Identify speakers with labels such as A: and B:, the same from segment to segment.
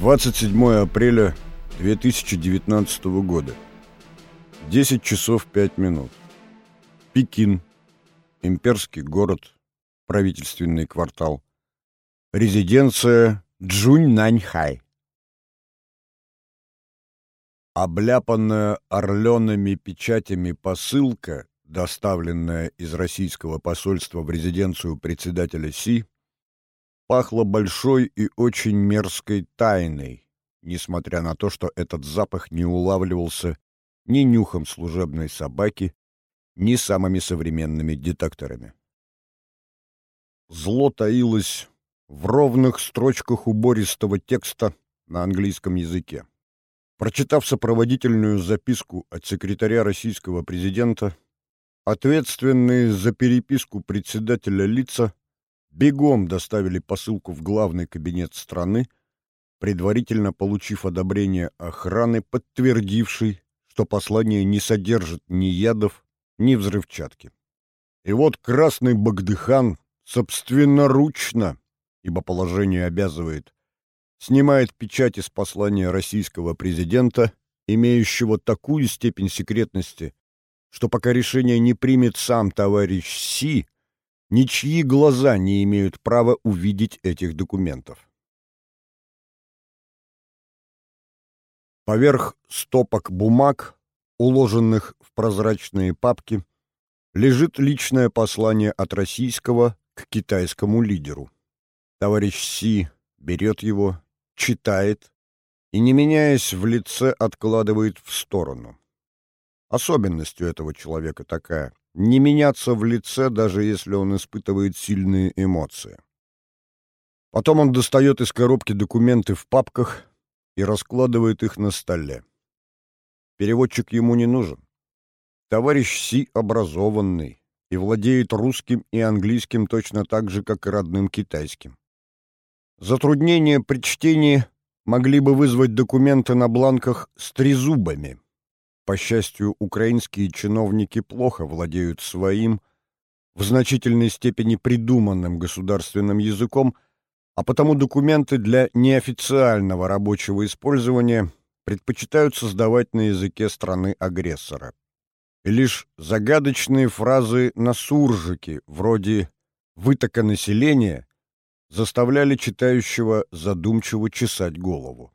A: 27 апреля 2019 года. 10 часов 5 минут. Пекин. Имперский город. Правительственный квартал. Резиденция Джуньнаньхай. Обляпанная орлеными печатями посылка, доставленная из российского посольства в резиденцию председателя Си, пахло большой и очень мерзкой тайной, несмотря на то, что этот запах не улавливался ни нюхом служебной собаки, ни самыми современными детекторами. Зло таилось в ровных строчках убористого текста на английском языке. Прочитав сопроводительную записку от секретаря российского президента, ответственные за переписку председателя лица бегом доставили посылку в главный кабинет страны, предварительно получив одобрение охраны, подтвердившей, что послание не содержит ни ядов, ни взрывчатки. И вот красный Багдыхан собственноручно, ибо положение обязывает, снимает печать из послания российского президента, имеющего такую степень секретности, что пока решение не примет сам товарищ Си, ничьи глаза не имеют права увидеть этих документов. Поверх стопок бумаг, уложенных в прозрачные папки, лежит личное послание от российского к китайскому лидеру. Товарищ Си берет его, читает и, не меняясь в лице, откладывает в сторону. Особенностью этого человека такая не меняться в лице, даже если он испытывает сильные эмоции. Потом он достает из коробки документы в папках и раскладывает их на столе. Переводчик ему не нужен. Товарищ Си образованный и владеет русским и английским точно так же, как и родным китайским. Затруднения при чтении могли бы вызвать документы на бланках с трезубами. По счастью, украинские чиновники плохо владеют своим, в значительной степени придуманным государственным языком, а потому документы для неофициального рабочего использования предпочитают создавать на языке страны-агрессора. И лишь загадочные фразы на суржике, вроде «вытока населения», заставляли читающего задумчиво чесать голову.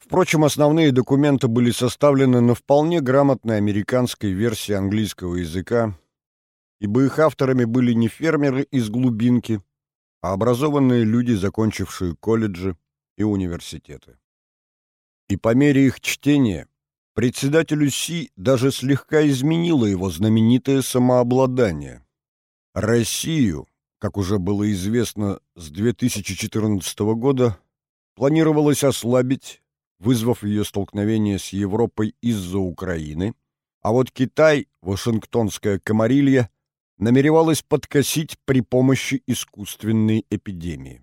A: Впрочем, основные документы были составлены на вполне грамотной американской версии английского языка, ибо их авторами были не фермеры из глубинки, а образованные люди, закончившие колледжи и университеты. И по мере их чтения председателю Си даже слегка изменило его знаменитое самообладание. Россию, как уже было известно с 2014 года, планировалось ослабить вызвав ее столкновение с Европой из-за Украины, а вот Китай, Вашингтонская комарилья, намеревалась подкосить при помощи искусственной эпидемии.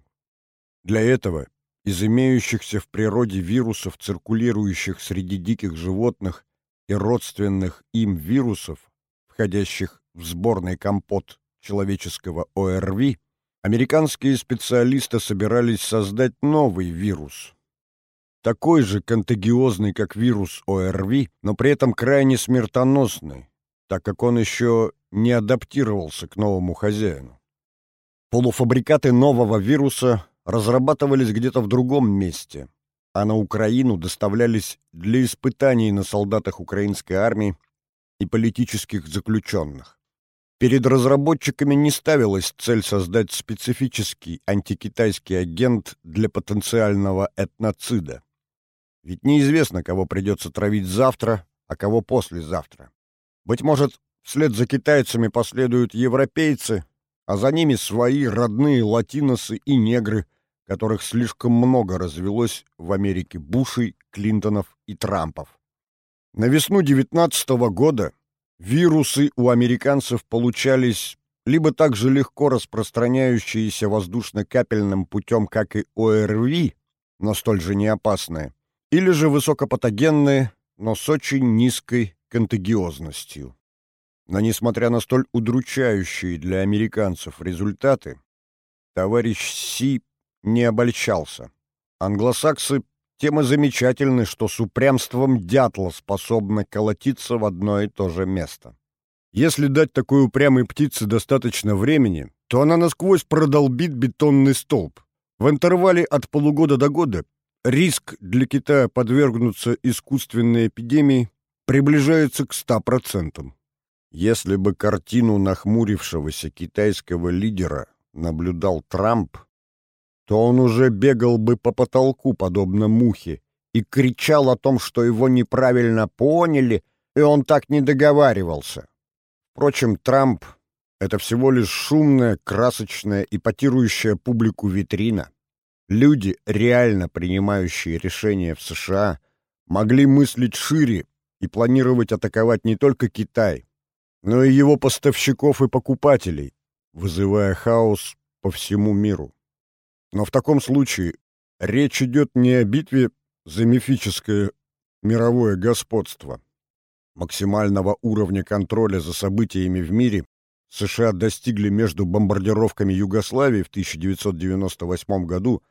A: Для этого из имеющихся в природе вирусов, циркулирующих среди диких животных и родственных им вирусов, входящих в сборный компот человеческого ОРВИ, американские специалисты собирались создать новый вирус, такой же контагиозный, как вирус ОРВИ, но при этом крайне смертоносный, так как он еще не адаптировался к новому хозяину. Полуфабрикаты нового вируса разрабатывались где-то в другом месте, а на Украину доставлялись для испытаний на солдатах украинской армии и политических заключенных. Перед разработчиками не ставилась цель создать специфический антикитайский агент для потенциального этноцида. Ведь неизвестно, кого придется травить завтра, а кого послезавтра. Быть может, вслед за китайцами последуют европейцы, а за ними свои родные латиносы и негры, которых слишком много развелось в Америке Бушей, Клинтонов и Трампов. На весну 19 года вирусы у американцев получались либо так же легко распространяющиеся воздушно-капельным путем, как и ОРВИ, но столь же неопасные, или же высокопатогенные, но с очень низкой контагиозностью. Но несмотря на столь удручающие для американцев результаты, товарищ Си не обольщался. Англосаксы тем и замечательны, что с упрямством дятла способны колотиться в одно и то же место. Если дать такой упрямой птице достаточно времени, то она насквозь продолбит бетонный столб. В интервале от полугода до года риск для Китая подвергнуться искусственной эпидемии приближается к 100%. Если бы картину нахмурившегося китайского лидера наблюдал Трамп, то он уже бегал бы по потолку, подобно мухе, и кричал о том, что его неправильно поняли, и он так не договаривался. Впрочем, Трамп — это всего лишь шумная, красочная, ипотирующая публику витрина. Люди, реально принимающие решения в США, могли мыслить шире и планировать атаковать не только Китай, но и его поставщиков и покупателей, вызывая хаос по всему миру. Но в таком случае речь идет не о битве за мифическое мировое господство. Максимального уровня контроля за событиями в мире США достигли между бомбардировками Югославии в 1998 году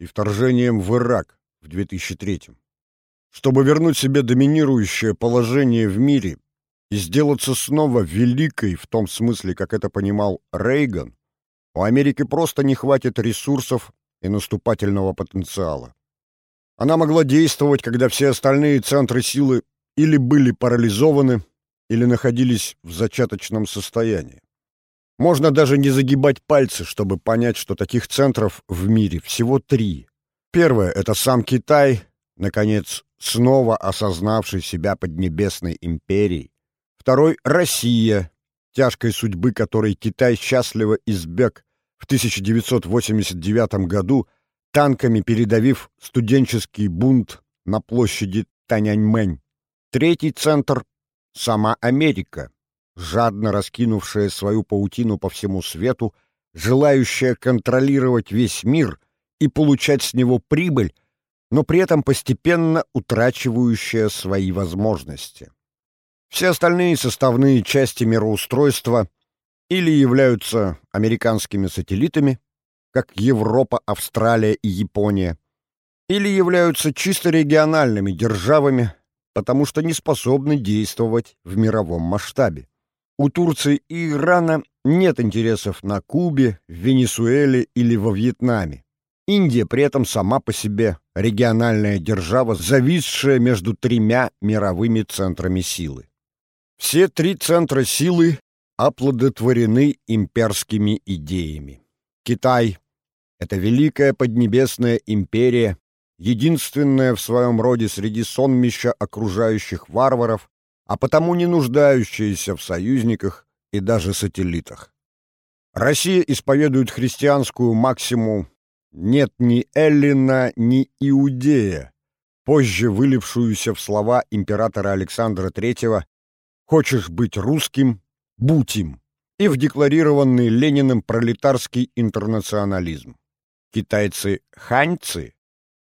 A: и вторжением в Ирак в 2003. Чтобы вернуть себе доминирующее положение в мире и сделаться снова великой в том смысле, как это понимал Рейган, у Америки просто не хватит ресурсов и наступательного потенциала. Она могла действовать, когда все остальные центры силы или были парализованы, или находились в зачаточном состоянии. Можно даже не загибать пальцы, чтобы понять, что таких центров в мире всего три. Первое — это сам Китай, наконец, снова осознавший себя поднебесной империей. Второй — Россия, тяжкой судьбы которой Китай счастливо избег в 1989 году, танками передавив студенческий бунт на площади Таняньмэнь. Третий центр — сама Америка, жадно раскинувшая свою паутину по всему свету, желающая контролировать весь мир и получать с него прибыль, но при этом постепенно утрачивающая свои возможности. Все остальные составные части мироустройства или являются американскими сателлитами, как Европа, Австралия и Япония, или являются чисто региональными державами, потому что не способны действовать в мировом масштабе. У Турции и Ирана нет интересов на Кубе, в Венесуэле или во Вьетнаме. Индия при этом сама по себе региональная держава, зависшая между тремя мировыми центрами силы. Все три центра силы оплодотворены имперскими идеями. Китай — это великая поднебесная империя, единственная в своем роде среди сонмища окружающих варваров, а потому не нуждающаяся в союзниках и даже сателлитах. Россия исповедует христианскую максиму «нет ни Эллина, ни Иудея», позже вылившуюся в слова императора Александра III «хочешь быть русским, будь им», и в декларированный Лениным пролетарский интернационализм. Китайцы-ханьцы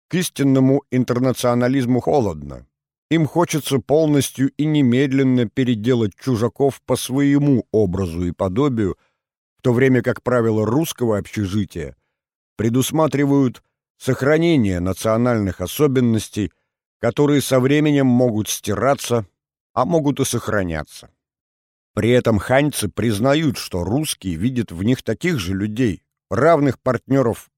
A: к истинному интернационализму холодно. Им хочется полностью и немедленно переделать чужаков по своему образу и подобию, в то время как правила русского общежития предусматривают сохранение национальных особенностей, которые со временем могут стираться, а могут и сохраняться. При этом ханьцы признают, что русские видят в них таких же людей, равных партнеров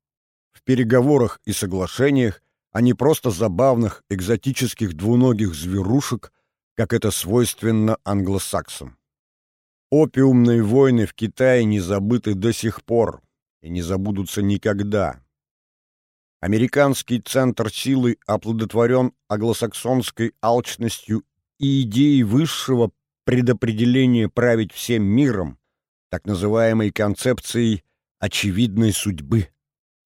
A: в переговорах и соглашениях, а не просто забавных экзотических двуногих зверушек, как это свойственно англосаксам. Опиумные войны в Китае не забыты до сих пор и не забудутся никогда. Американский центр силы оплодотворен англосаксонской алчностью и идеей высшего предопределения править всем миром, так называемой концепцией очевидной судьбы.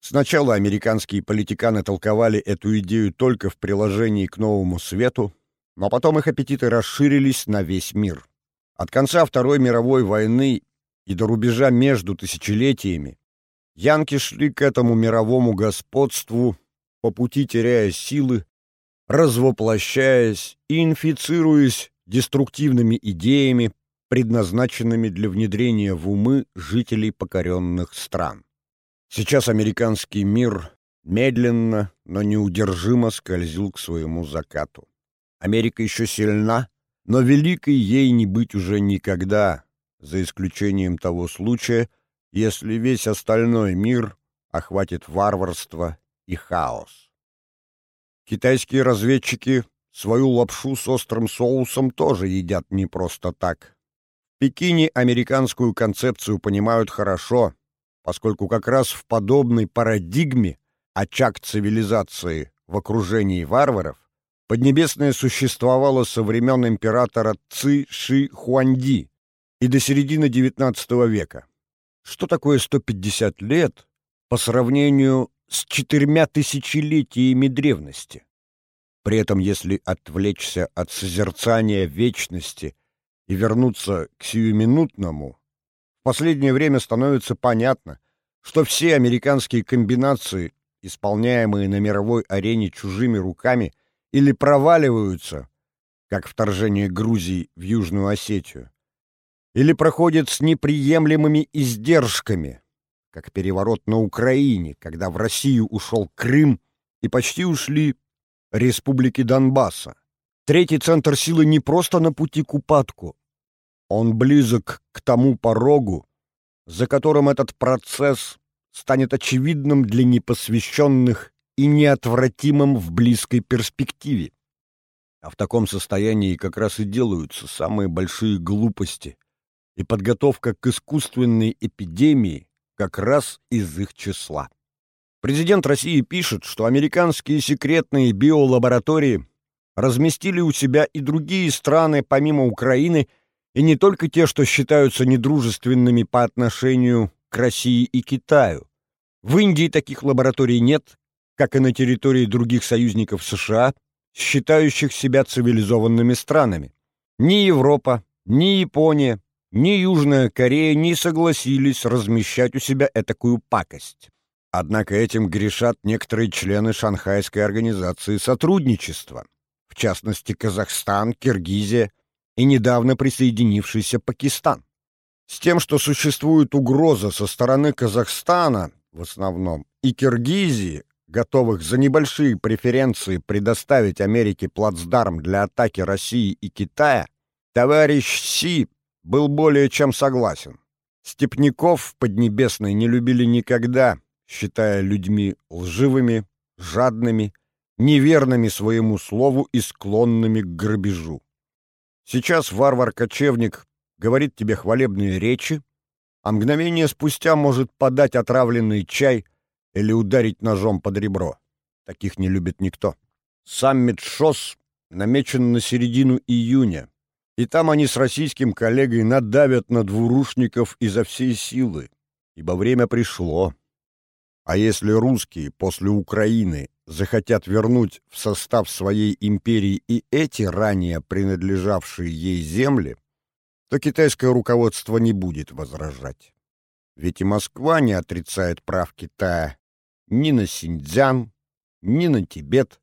A: Сначала американские политиканы толковали эту идею только в приложении к новому свету, но потом их аппетиты расширились на весь мир. От конца Второй мировой войны и до рубежа между тысячелетиями янки шли к этому мировому господству, по пути теряя силы, развоплощаясь и инфицируясь деструктивными идеями, предназначенными для внедрения в умы жителей покоренных стран. Сейчас американский мир медленно, но неудержимо скользил к своему закату. Америка еще сильна, но великой ей не быть уже никогда, за исключением того случая, если весь остальной мир охватит варварство и хаос. Китайские разведчики свою лапшу с острым соусом тоже едят не просто так. В Пекине американскую концепцию понимают хорошо, поскольку как раз в подобной парадигме очаг цивилизации в окружении варваров Поднебесное существовало со времен императора Ци Ши Хуанди и до середины XIX века. Что такое 150 лет по сравнению с четырьмя тысячелетиями древности? При этом, если отвлечься от созерцания вечности и вернуться к сиюминутному, последнее время становится понятно, что все американские комбинации, исполняемые на мировой арене чужими руками – или проваливаются, как вторжение Грузии в Южную Осетию, или проходят с неприемлемыми издержками, как переворот на Украине, когда в Россию ушел Крым и почти ушли республики Донбасса. Третий центр силы не просто на пути к упадку, он близок к тому порогу, за которым этот процесс станет очевидным для непосвященных и неотвратимым в близкой перспективе. А в таком состоянии как раз и делаются самые большие глупости, и подготовка к искусственной эпидемии как раз из их числа. Президент России пишет, что американские секретные биолаборатории разместили у себя и другие страны помимо Украины, и не только те, что считаются недружественными по отношению к России и Китаю. В Индии таких лабораторий нет, как и на территории других союзников США, считающих себя цивилизованными странами. Ни Европа, ни Япония, ни Южная Корея не согласились размещать у себя этакую пакость. Однако этим грешат некоторые члены Шанхайской организации сотрудничества, в частности Казахстан, Киргизия и недавно присоединившийся Пакистан. С тем, что существует угроза со стороны Казахстана в основном и Киргизии готовых за небольшие преференции предоставить Америке плацдарм для атаки России и Китая, товарищ Си был более чем согласен. Степняков в Поднебесной не любили никогда, считая людьми лживыми, жадными, неверными своему слову и склонными к грабежу. Сейчас варвар-кочевник говорит тебе хвалебные речи, а мгновение спустя может подать отравленный чай или ударить ножом под ребро. Таких не любит никто. Саммит ШОС намечен на середину июня, и там они с российским коллегой надавят на двурушников изо всей силы, ибо время пришло. А если русские после Украины захотят вернуть в состав своей империи и эти ранее принадлежавшие ей земли, то китайское руководство не будет возражать. Ведь и Москва не отрицает прав Китая ни на Синьцзян, ни на Тибет,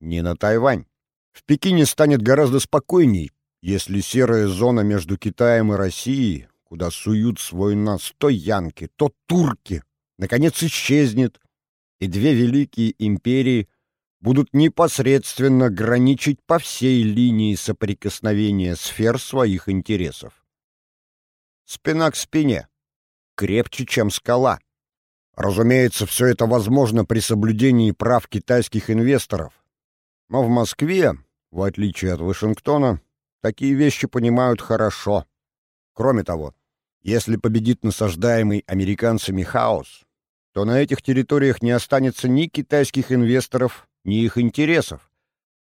A: ни на Тайвань. В Пекине станет гораздо спокойней, если серая зона между Китаем и Россией, куда суют свой нос то янки, то турки, наконец исчезнет, и две великие империи будут непосредственно граничить по всей линии соприкосновения сфер своих интересов. Спина к спине, крепче, чем скала. Разумеется, все это возможно при соблюдении прав китайских инвесторов. Но в Москве, в отличие от Вашингтона, такие вещи понимают хорошо. Кроме того, если победит насаждаемый американцами хаос, то на этих территориях не останется ни китайских инвесторов, ни их интересов,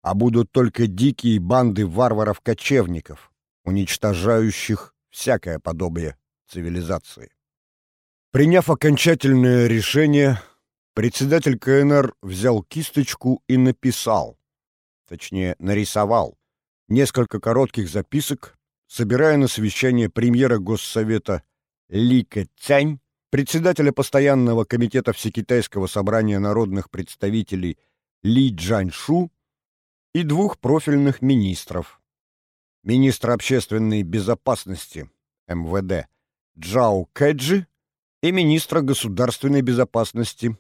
A: а будут только дикие банды варваров-кочевников, уничтожающих всякое подобие цивилизации. Приняв окончательное решение, председатель КНР взял кисточку и написал, точнее, нарисовал, несколько коротких записок, собирая на совещание премьера Госсовета Ли Кэцянь, председателя постоянного комитета Всекитайского собрания народных представителей Ли Джаньшу и двух профильных министров. Министра общественной безопасности МВД Джао Кэджи и министра государственной безопасности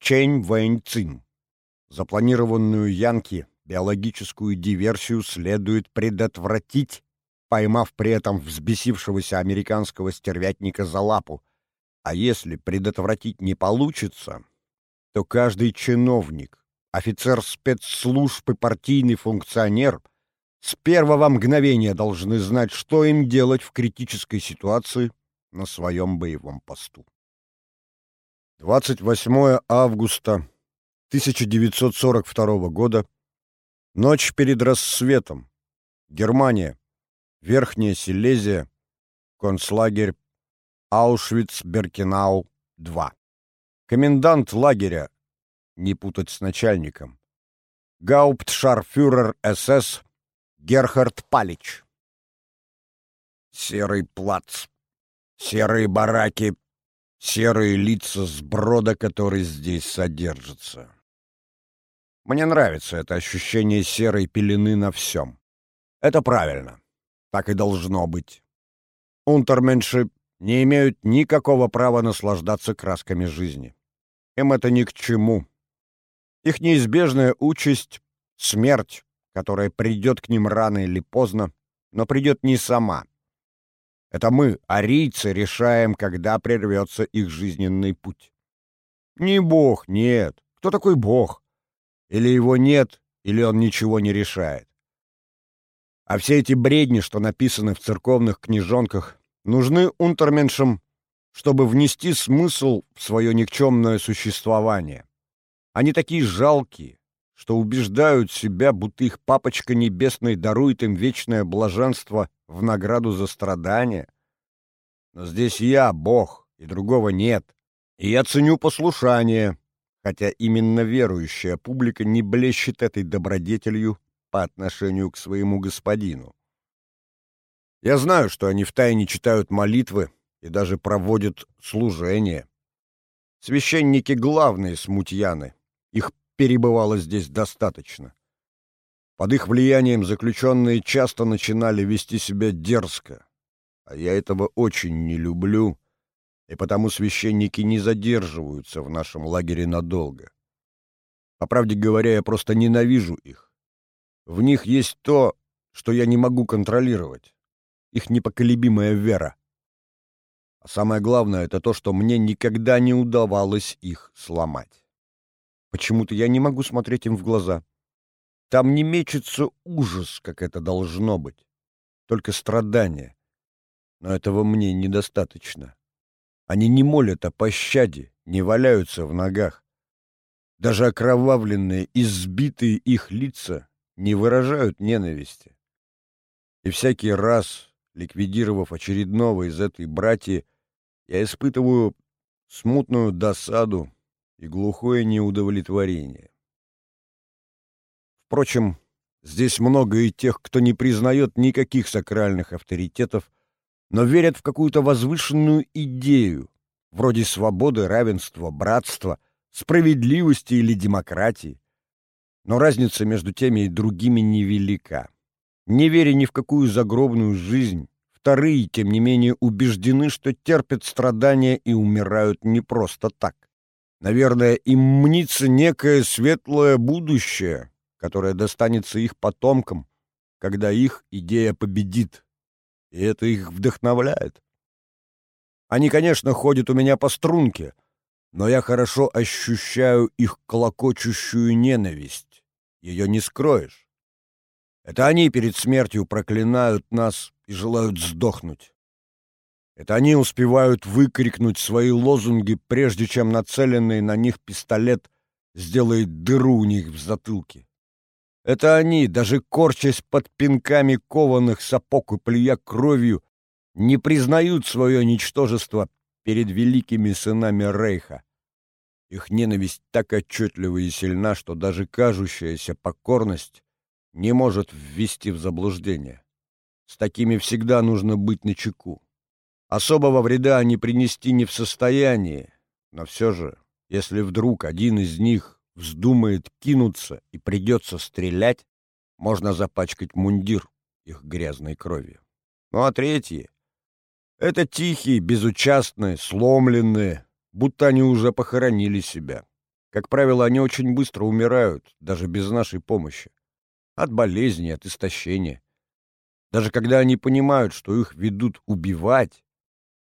A: Чэнь Вэнь Цин. Запланированную Янки биологическую диверсию следует предотвратить, поймав при этом взбесившегося американского стервятника за лапу. А если предотвратить не получится, то каждый чиновник, офицер спецслужб и партийный функционер с первого мгновения должны знать, что им делать в критической ситуации на своем боевом посту. 28 августа 1942 года. Ночь перед рассветом. Германия. Верхняя Силезия. Концлагерь Аушвиц-Беркенау-2. Комендант лагеря, не путать с начальником. Гауптшарфюрер СС Герхард Палич. Серый плац. Серые бараки серые лица сброда, который здесь содержится. Мне нравится это ощущение серой пелены на всем. Это правильно. Так и должно быть. Унтерменши не имеют никакого права наслаждаться красками жизни. Им это ни к чему. Их неизбежная участь — смерть, которая придет к ним рано или поздно, но придет не сама. Это мы, арийцы, решаем, когда прервется их жизненный путь. Не Бог, нет. Кто такой Бог? Или его нет, или он ничего не решает. А все эти бредни, что написаны в церковных книжонках, нужны унтерменшам, чтобы внести смысл в свое никчемное существование. Они такие жалкие, что убеждают себя, будто их папочка небесный дарует им вечное блаженство в награду за страдания. Но здесь я, Бог, и другого нет. И я ценю послушание, хотя именно верующая публика не блещет этой добродетелью по отношению к своему господину. Я знаю, что они втайне читают молитвы и даже проводят служения. Священники — главные смутьяны. Их перебывало здесь достаточно. Под их влиянием заключенные часто начинали вести себя дерзко, а я этого очень не люблю, и потому священники не задерживаются в нашем лагере надолго. По правде говоря, я просто ненавижу их. В них есть то, что я не могу контролировать, их непоколебимая вера. А самое главное — это то, что мне никогда не удавалось их сломать. Почему-то я не могу смотреть им в глаза. Там не мечется ужас, как это должно быть. Только страдания. Но этого мне недостаточно. Они не молят о пощаде, не валяются в ногах. Даже окровавленные, избитые их лица не выражают ненависти. И всякий раз, ликвидировав очередного из этой братьи, я испытываю смутную досаду, и глухое неудовлетворение. Впрочем, здесь много и тех, кто не признает никаких сакральных авторитетов, но верят в какую-то возвышенную идею, вроде свободы, равенства, братства, справедливости или демократии. Но разница между теми и другими невелика. Не веря ни в какую загробную жизнь, вторые, тем не менее, убеждены, что терпят страдания и умирают не просто так. Наверное, им мнится некое светлое будущее, которое достанется их потомкам, когда их идея победит. И это их вдохновляет. Они, конечно, ходят у меня по струнке, но я хорошо ощущаю их колокочущую ненависть. Ее не скроешь. Это они перед смертью проклинают нас и желают сдохнуть. Это они успевают выкрикнуть свои лозунги, прежде чем нацеленный на них пистолет сделает дыру у них в затылке. Это они, даже корчась под пинками кованых сапог и плюя кровью, не признают свое ничтожество перед великими сынами Рейха. Их ненависть так отчетлива и сильна, что даже кажущаяся покорность не может ввести в заблуждение. С такими всегда нужно быть начеку. Особого вреда они принести не в состоянии, но все же, если вдруг один из них вздумает кинуться и придется стрелять, можно запачкать мундир их грязной кровью. Ну а третьи — это тихие, безучастные, сломленные, будто они уже похоронили себя. Как правило, они очень быстро умирают, даже без нашей помощи. От болезни, от истощения. Даже когда они понимают, что их ведут убивать,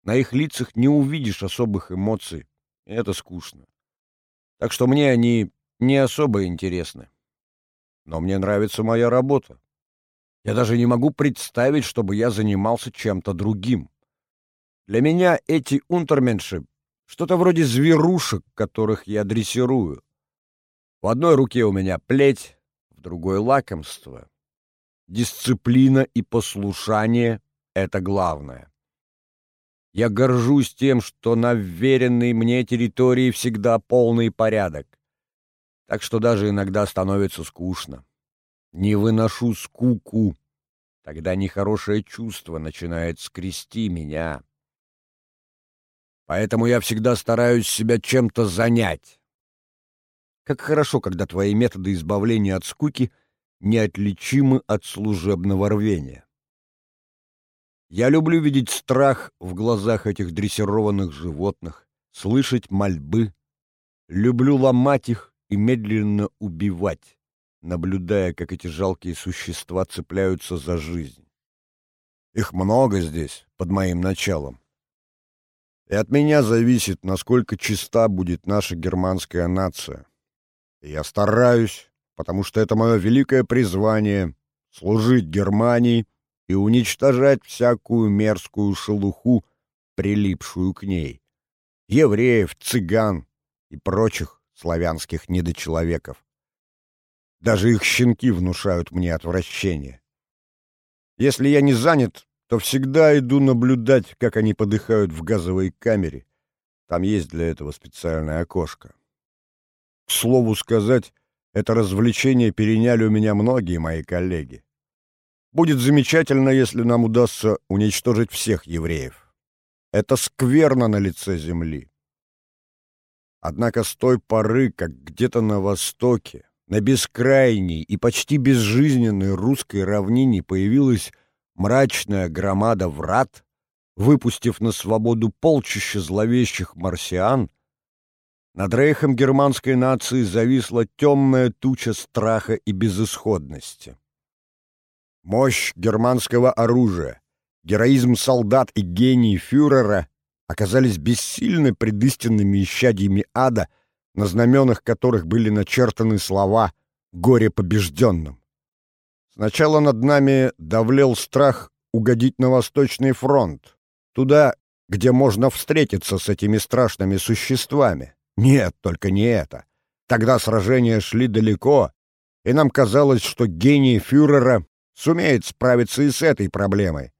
A: на их лицах не увидишь особых эмоций, и это скучно. Так что мне они не особо интересны. Но мне нравится моя работа. Я даже не могу представить, чтобы я занимался чем-то другим. Для меня эти унтерменши — что-то вроде зверушек, которых я дрессирую. В одной руке у меня плеть, в другой — лакомство. Дисциплина и послушание — это главное. Я горжусь тем, что на вверенной мне территории всегда полный порядок. Так что даже иногда становится скучно. Не выношу скуку. Тогда нехорошее чувство начинает скрести меня. Поэтому я всегда стараюсь себя чем-то занять. Как хорошо, когда твои методы избавления от скуки — неотличимы от служебного рвения. Я люблю видеть страх в глазах этих дрессированных животных, слышать мольбы. Люблю ломать их и медленно убивать, наблюдая, как эти жалкие существа цепляются за жизнь. Их много здесь, под моим началом. И от меня зависит, насколько чиста будет наша германская нация. И я стараюсь, потому что это мое великое призвание — служить Германии и уничтожать всякую мерзкую шелуху, прилипшую к ней, евреев, цыган и прочих славянских недочеловеков. Даже их щенки внушают мне отвращение. Если я не занят, то всегда иду наблюдать, как они подыхают в газовой камере. Там есть для этого специальное окошко. К слову сказать, это развлечение переняли у меня многие мои коллеги. Будет замечательно, если нам удастся уничтожить всех евреев. Это скверно на лице земли. Однако с той поры, как где-то на востоке, на бескрайней и почти безжизненной русской равнине появилась мрачная громада врат, выпустив на свободу полчища зловещих марсиан, над рейхом германской нации зависла темная туча страха и безысходности. Мощь германского оружия, героизм солдат и гений фюрера оказались бессильны пред истинными исчадьями ада, на знаменах которых были начертаны слова «горе побежденным». Сначала над нами давлел страх угодить на Восточный фронт, туда, где можно встретиться с этими страшными существами. Нет, только не это. Тогда сражения шли далеко, и нам казалось, что гений фюрера сумеет справиться и с этой проблемой.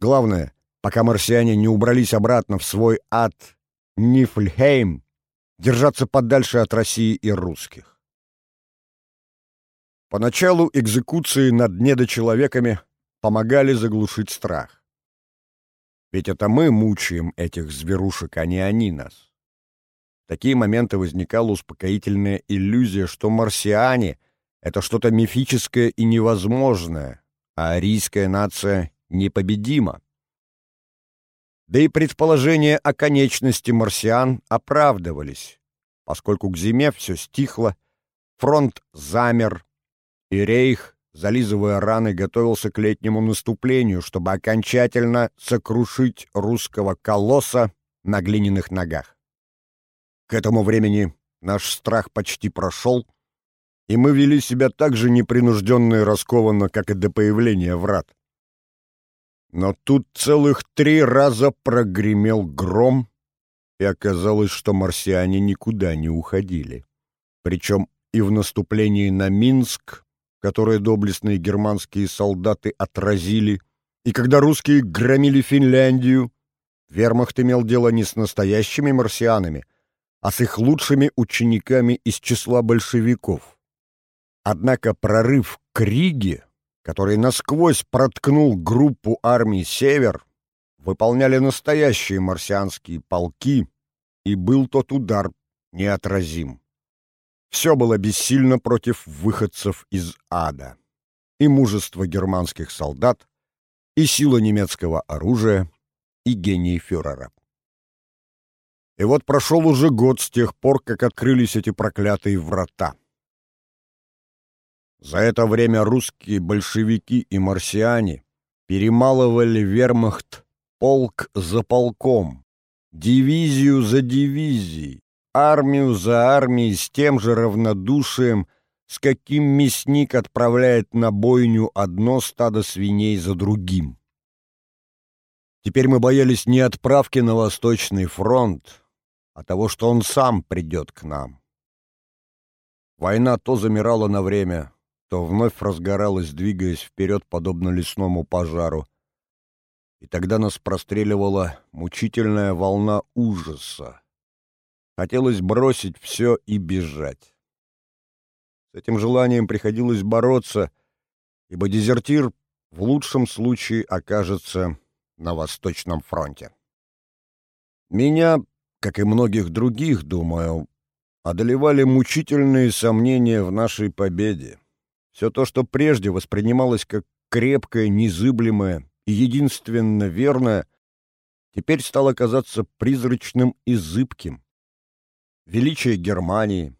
A: Главное, пока марсиане не убрались обратно в свой ад Нифльхейм, держаться подальше от России и русских. Поначалу экзекуции над недочеловеками помогали заглушить страх. Ведь это мы мучаем этих зверушек, а не они нас такие моменты возникала успокоительная иллюзия, что марсиане — это что-то мифическое и невозможное, а арийская нация непобедима. Да и предположения о конечности марсиан оправдывались, поскольку к зиме все стихло, фронт замер, и рейх, зализывая раны, готовился к летнему наступлению, чтобы окончательно сокрушить русского колосса на глиняных ногах. К этому времени наш страх почти прошел, и мы вели себя так же непринужденно и раскованно, как и до появления врат. Но тут целых три раза прогремел гром, и оказалось, что марсиане никуда не уходили. Причем и в наступлении на Минск, которое доблестные германские солдаты отразили, и когда русские громили Финляндию, вермахт имел дело не с настоящими марсианами — а с их лучшими учениками из числа большевиков. Однако прорыв к Риге, который насквозь проткнул группу армий «Север», выполняли настоящие марсианские полки, и был тот удар неотразим. Все было бессильно против выходцев из ада. И мужество германских солдат, и сила немецкого оружия, и гений фюрера. И вот прошел уже год с тех пор, как открылись эти проклятые врата. За это время русские большевики и марсиане перемалывали вермахт полк за полком, дивизию за дивизией, армию за армией с тем же равнодушием, с каким мясник отправляет на бойню одно стадо свиней за другим. Теперь мы боялись не отправки на Восточный фронт, а того, что он сам придет к нам. Война то замирала на время, то вновь разгоралась, двигаясь вперед, подобно лесному пожару. И тогда нас простреливала мучительная волна ужаса. Хотелось бросить все и бежать. С этим желанием приходилось бороться, ибо дезертир в лучшем случае окажется на Восточном фронте. Меня как и многих других, думаю, одолевали мучительные сомнения в нашей победе. Все то, что прежде воспринималось как крепкое, незыблемое и единственно верное, теперь стало казаться призрачным и зыбким. Величие Германии,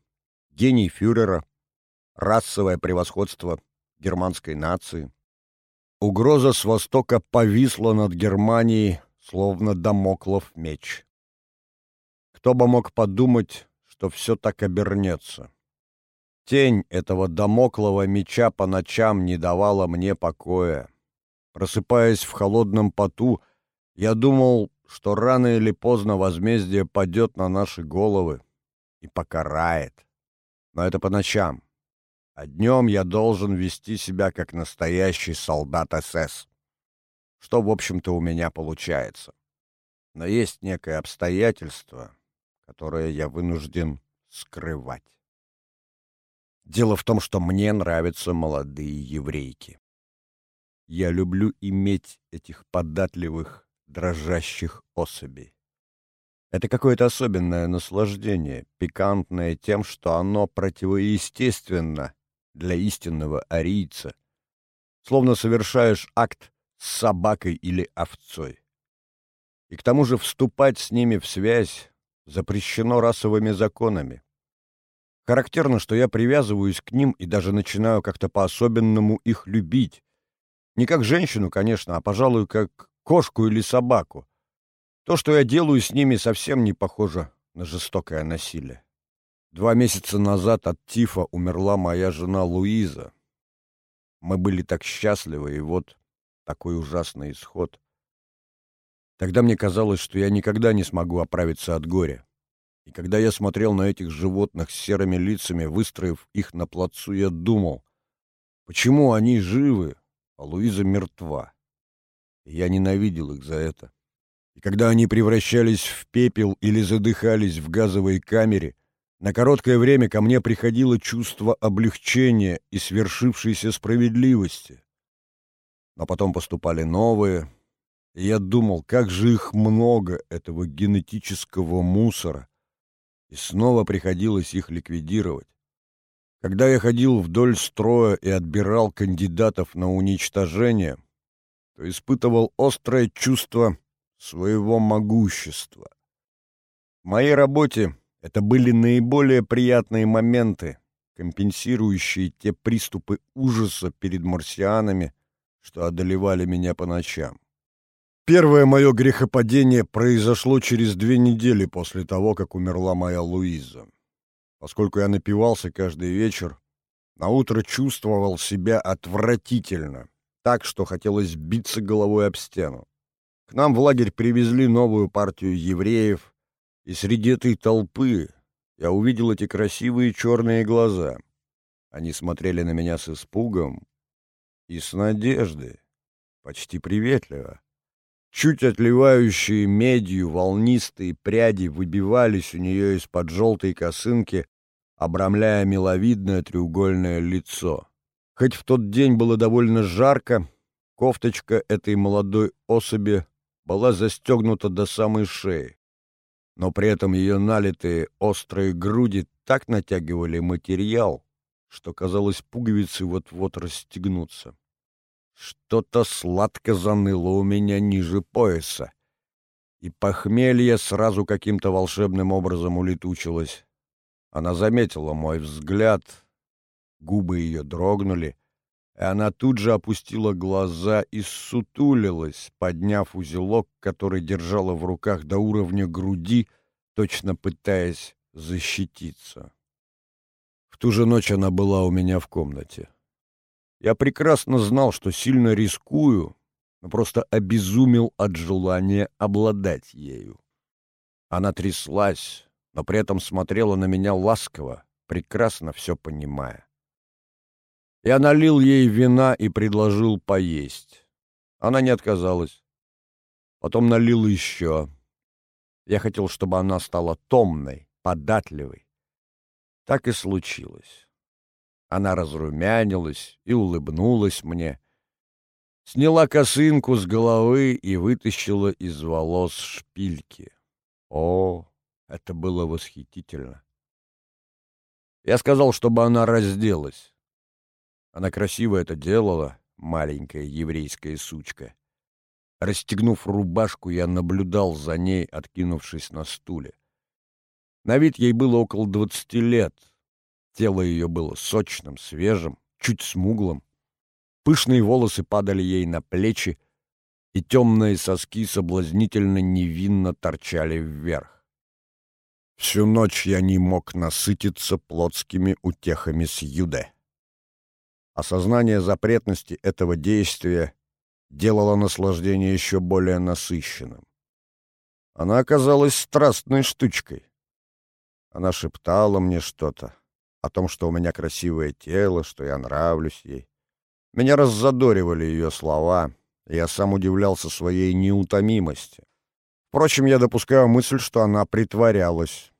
A: гений фюрера, расовое превосходство германской нации. Угроза с востока повисла над Германией, словно домоклов меч. Кто бы мог подумать, что все так обернется? Тень этого домоклого меча по ночам не давала мне покоя. Просыпаясь в холодном поту, я думал, что рано или поздно возмездие падет на наши головы и покарает. Но это по ночам. А днем я должен вести себя как настоящий солдат СС. Что, в общем-то, у меня получается. Но есть некое обстоятельство, которое я вынужден скрывать. Дело в том, что мне нравятся молодые еврейки. Я люблю иметь этих податливых, дрожащих особей. Это какое-то особенное наслаждение, пикантное тем, что оно противоестественно для истинного арийца, словно совершаешь акт с собакой или овцой. И к тому же вступать с ними в связь запрещено расовыми законами. Характерно, что я привязываюсь к ним и даже начинаю как-то по-особенному их любить. Не как женщину, конечно, а, пожалуй, как кошку или собаку. То, что я делаю с ними, совсем не похоже на жестокое насилие. Два месяца назад от тифа умерла моя жена Луиза. Мы были так счастливы, и вот такой ужасный исход. Тогда мне казалось, что я никогда не смогу оправиться от горя. И когда я смотрел на этих животных с серыми лицами, выстроив их на плацу, я думал, почему они живы, а Луиза мертва. И я ненавидел их за это. И когда они превращались в пепел или задыхались в газовой камере, на короткое время ко мне приходило чувство облегчения и свершившейся справедливости. Но потом поступали новые, я думал, как же их много, этого генетического мусора. И снова приходилось их ликвидировать. Когда я ходил вдоль строя и отбирал кандидатов на уничтожение, то испытывал острое чувство своего могущества. В моей работе это были наиболее приятные моменты, компенсирующие те приступы ужаса перед марсианами, что одолевали меня по ночам. Первое мое грехопадение произошло через две недели после того, как умерла моя Луиза. Поскольку я напивался каждый вечер, наутро чувствовал себя отвратительно, так что хотелось биться головой об стену. К нам в лагерь привезли новую партию евреев, и среди этой толпы я увидел эти красивые черные глаза. Они смотрели на меня с испугом и с надеждой, почти приветливо. Чуть отливающие медью волнистые пряди выбивались у нее из-под желтой косынки, обрамляя миловидное треугольное лицо. Хоть в тот день было довольно жарко, кофточка этой молодой особи была застегнута до самой шеи. Но при этом ее налитые острые груди так натягивали материал, что, казалось, пуговицы вот-вот расстегнутся. Что-то сладко заныло у меня ниже пояса. и похмелье сразу каким-то волшебным образом улетучилось. Она заметила мой взгляд, губы ее дрогнули, и она тут же опустила глаза и сутулилась, подняв узелок, который держала в руках до уровня груди, точно пытаясь защититься. В ту же ночь она была у меня в комнате. Я прекрасно знал, что сильно рискую, но просто обезумел от желания обладать ею. Она тряслась, но при этом смотрела на меня ласково, прекрасно все понимая. Я налил ей вина и предложил поесть. Она не отказалась. Потом налил еще. Я хотел, чтобы она стала томной, податливой. Так и случилось. Она разрумянилась и улыбнулась мне, сняла косынку с головы и вытащила из волос шпильки. О, это было восхитительно. Я сказал, чтобы она разделась. Она красиво это делала, маленькая еврейская сучка. Расстегнув рубашку, я наблюдал за ней, откинувшись на стуле. На вид ей было около двадцати лет. Тело ее было сочным, свежим, чуть смуглым. Пышные волосы падали ей на плечи, и темные соски соблазнительно невинно торчали вверх. Всю ночь я не мог насытиться плотскими утехами с Юде. Осознание запретности этого действия делало наслаждение еще более насыщенным. Она оказалась страстной штучкой. Она шептала мне что-то о том, что у меня красивое тело, что я нравлюсь ей. Меня раззадоривали ее слова, и я сам удивлялся своей неутомимости. Впрочем, я допускаю мысль, что она притворялась.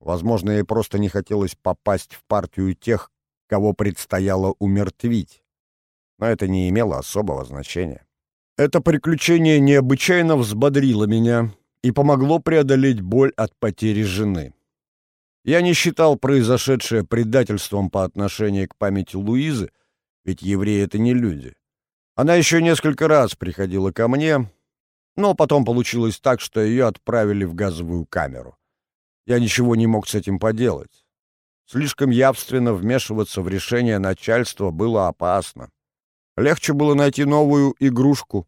A: Возможно, ей просто не хотелось попасть в партию тех, кого предстояло умертвить. Но это не имело особого значения. Это приключение необычайно взбодрило меня и помогло преодолеть боль от потери жены. Я не считал произошедшее предательством по отношению к памяти Луизы, ведь евреи — это не люди. Она еще несколько раз приходила ко мне, но потом получилось так, что ее отправили в газовую камеру. Я ничего не мог с этим поделать. Слишком явственно вмешиваться в решение начальства было опасно. Легче было найти новую игрушку,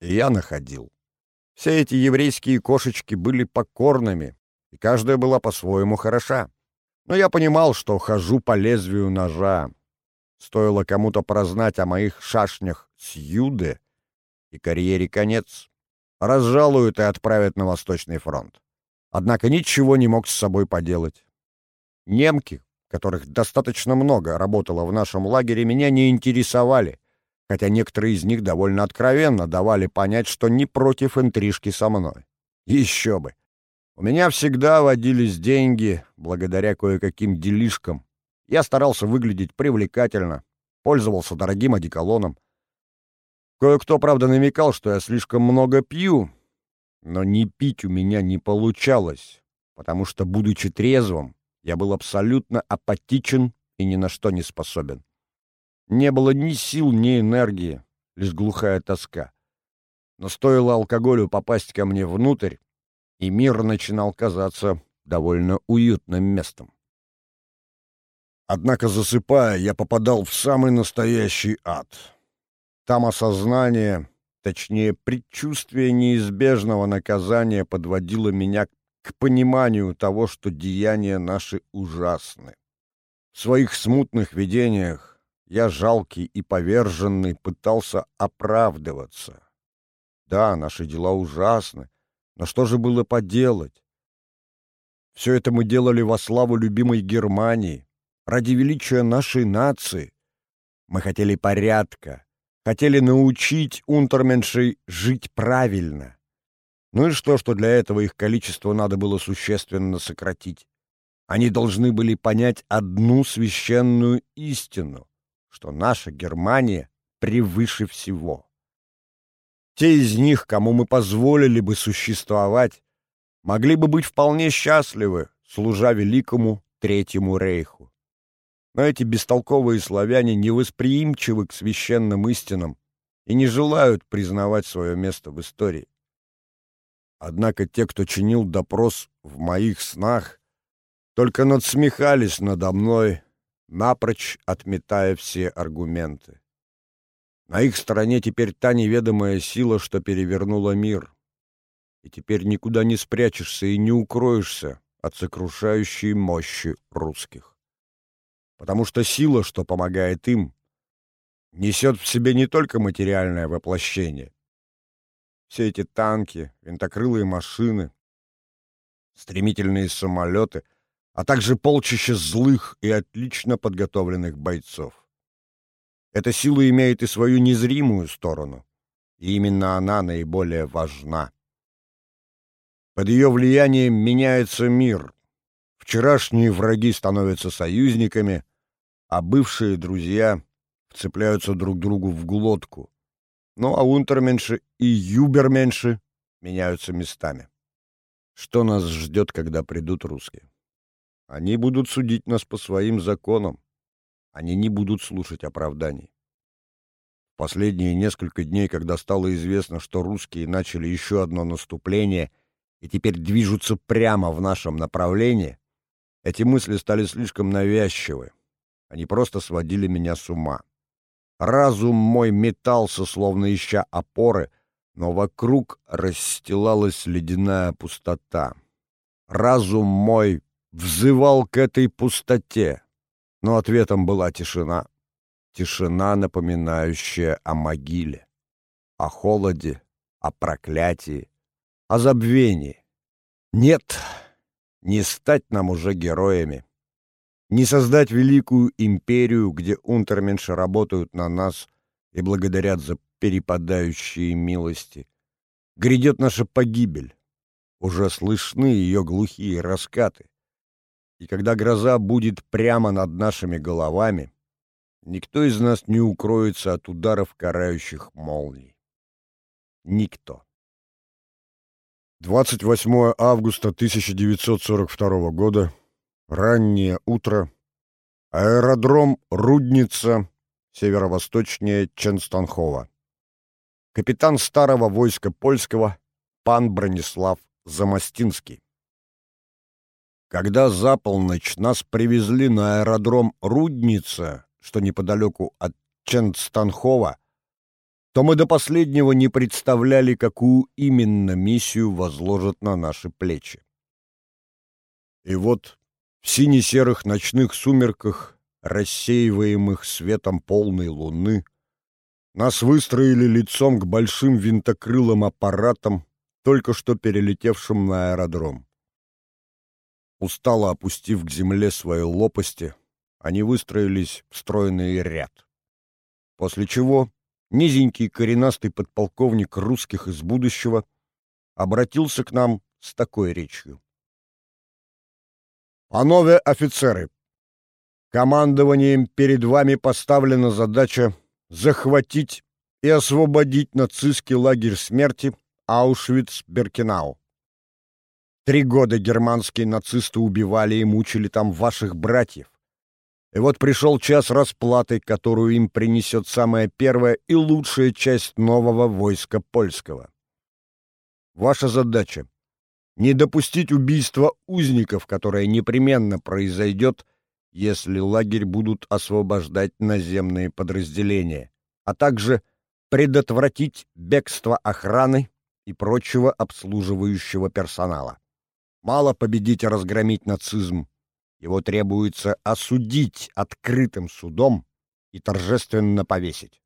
A: и я находил. Все эти еврейские кошечки были покорными, и каждая была по-своему хороша. Но я понимал, что хожу по лезвию ножа, Стоило кому-то прознать о моих шашнях с Юды, и карьере конец. Разжалуют и отправят на Восточный фронт. Однако ничего не мог с собой поделать. Немки, которых достаточно много работало в нашем лагере, меня не интересовали, хотя некоторые из них довольно откровенно давали понять, что не против интрижки со мной. Еще бы! У меня всегда водились деньги благодаря кое-каким делишкам, я старался выглядеть привлекательно, пользовался дорогим одеколоном. Кое-кто, правда, намекал, что я слишком много пью, но не пить у меня не получалось, потому что, будучи трезвым, я был абсолютно апатичен и ни на что не способен. Не было ни сил, ни энергии, лишь глухая тоска. Но стоило алкоголю попасть ко мне внутрь, и мир начинал казаться довольно уютным местом. Однако, засыпая, я попадал в самый настоящий ад. Там осознание, точнее, предчувствие неизбежного наказания подводило меня к пониманию того, что деяния наши ужасны. В своих смутных видениях я, жалкий и поверженный, пытался оправдываться. Да, наши дела ужасны, но что же было поделать? Все это мы делали во славу любимой Германии, ради величия нашей нации. Мы хотели порядка, хотели научить унтерменшей жить правильно. Ну и что, что для этого их количество надо было существенно сократить? Они должны были понять одну священную истину, что наша Германия превыше всего. Те из них, кому мы позволили бы существовать, могли бы быть вполне счастливы, служа великому Третьему Рейху. Но эти бестолковые славяне невосприимчивы к священным истинам и не желают признавать свое место в истории. Однако те, кто чинил допрос в моих снах, только надсмехались надо мной, напрочь отметая все аргументы. На их стороне теперь та неведомая сила, что перевернула мир. И теперь никуда не спрячешься и не укроешься от сокрушающей мощи русских. Потому что сила, что помогает им, несет в себе не только материальное воплощение. Все эти танки, винтокрылые машины, стремительные самолеты, а также полчища злых и отлично подготовленных бойцов. Эта сила имеет и свою незримую сторону, и именно она наиболее важна. Под ее влиянием меняется мир. Вчерашние враги становятся союзниками, а бывшие друзья вцепляются друг другу в глотку. Ну а унтерменши и юберменши меняются местами. Что нас ждет, когда придут русские? Они будут судить нас по своим законам. Они не будут слушать оправданий. Последние несколько дней, когда стало известно, что русские начали еще одно наступление и теперь движутся прямо в нашем направлении, эти мысли стали слишком навязчивы. Они просто сводили меня с ума. Разум мой метался, словно ища опоры, но вокруг расстилалась ледяная пустота. Разум мой взывал к этой пустоте, но ответом была тишина. Тишина, напоминающая о могиле, о холоде, о проклятии, о забвении. Нет, не стать нам уже героями. Не создать великую империю, где унтерменши работают на нас и благодарят за перепадающие милости. Грядет наша погибель. Уже слышны ее глухие раскаты. И когда гроза будет прямо над нашими головами, никто из нас не укроется от ударов карающих молний. Никто. 28 августа 1942 года. Раннее утро. Аэродром Рудница, северо-восточнее Ченстанхова. Капитан старого войска польского, пан Бронислав Замостинский. Когда за полночь нас привезли на аэродром Рудница, что неподалеку от Ченстанхова, то мы до последнего не представляли, какую именно миссию возложат на наши плечи. И вот в сине-серых ночных сумерках, рассеиваемых светом полной луны, нас выстроили лицом к большим винтокрылым аппаратам, только что перелетевшим на аэродром. Устало опустив к земле свои лопасти, они выстроились в стройный ряд. После чего низенький коренастый подполковник русских из будущего обратился к нам с такой речью. «Панове офицеры, командованием перед вами поставлена задача захватить и освободить нацистский лагерь смерти Аушвиц-Беркенау. Три года германские нацисты убивали и мучили там ваших братьев. И вот пришел час расплаты, которую им принесет самая первая и лучшая часть нового войска польского. Ваша задача — не допустить убийства узников, которое непременно произойдет, если лагерь будут освобождать наземные подразделения, а также предотвратить бегство охраны и прочего обслуживающего персонала. Мало победить и разгромить нацизм. Его требуется осудить открытым судом и торжественно повесить.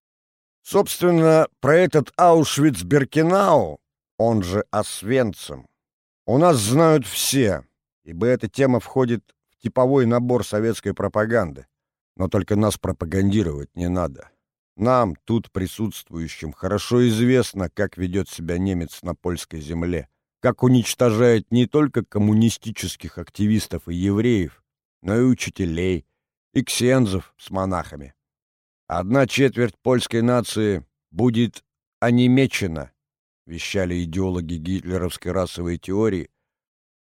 A: Собственно, про этот Аушвиц-Беркенау, он же Освенцим, у нас знают все, ибо эта тема входит в типовой набор советской пропаганды. Но только нас пропагандировать не надо. Нам, тут присутствующим, хорошо известно, как ведет себя немец на польской земле как уничтожает не только коммунистических активистов и евреев, но и учителей, и ксензов с монахами. Одна четверть польской нации будет онемечена, вещали идеологи гитлеровской расовой теории,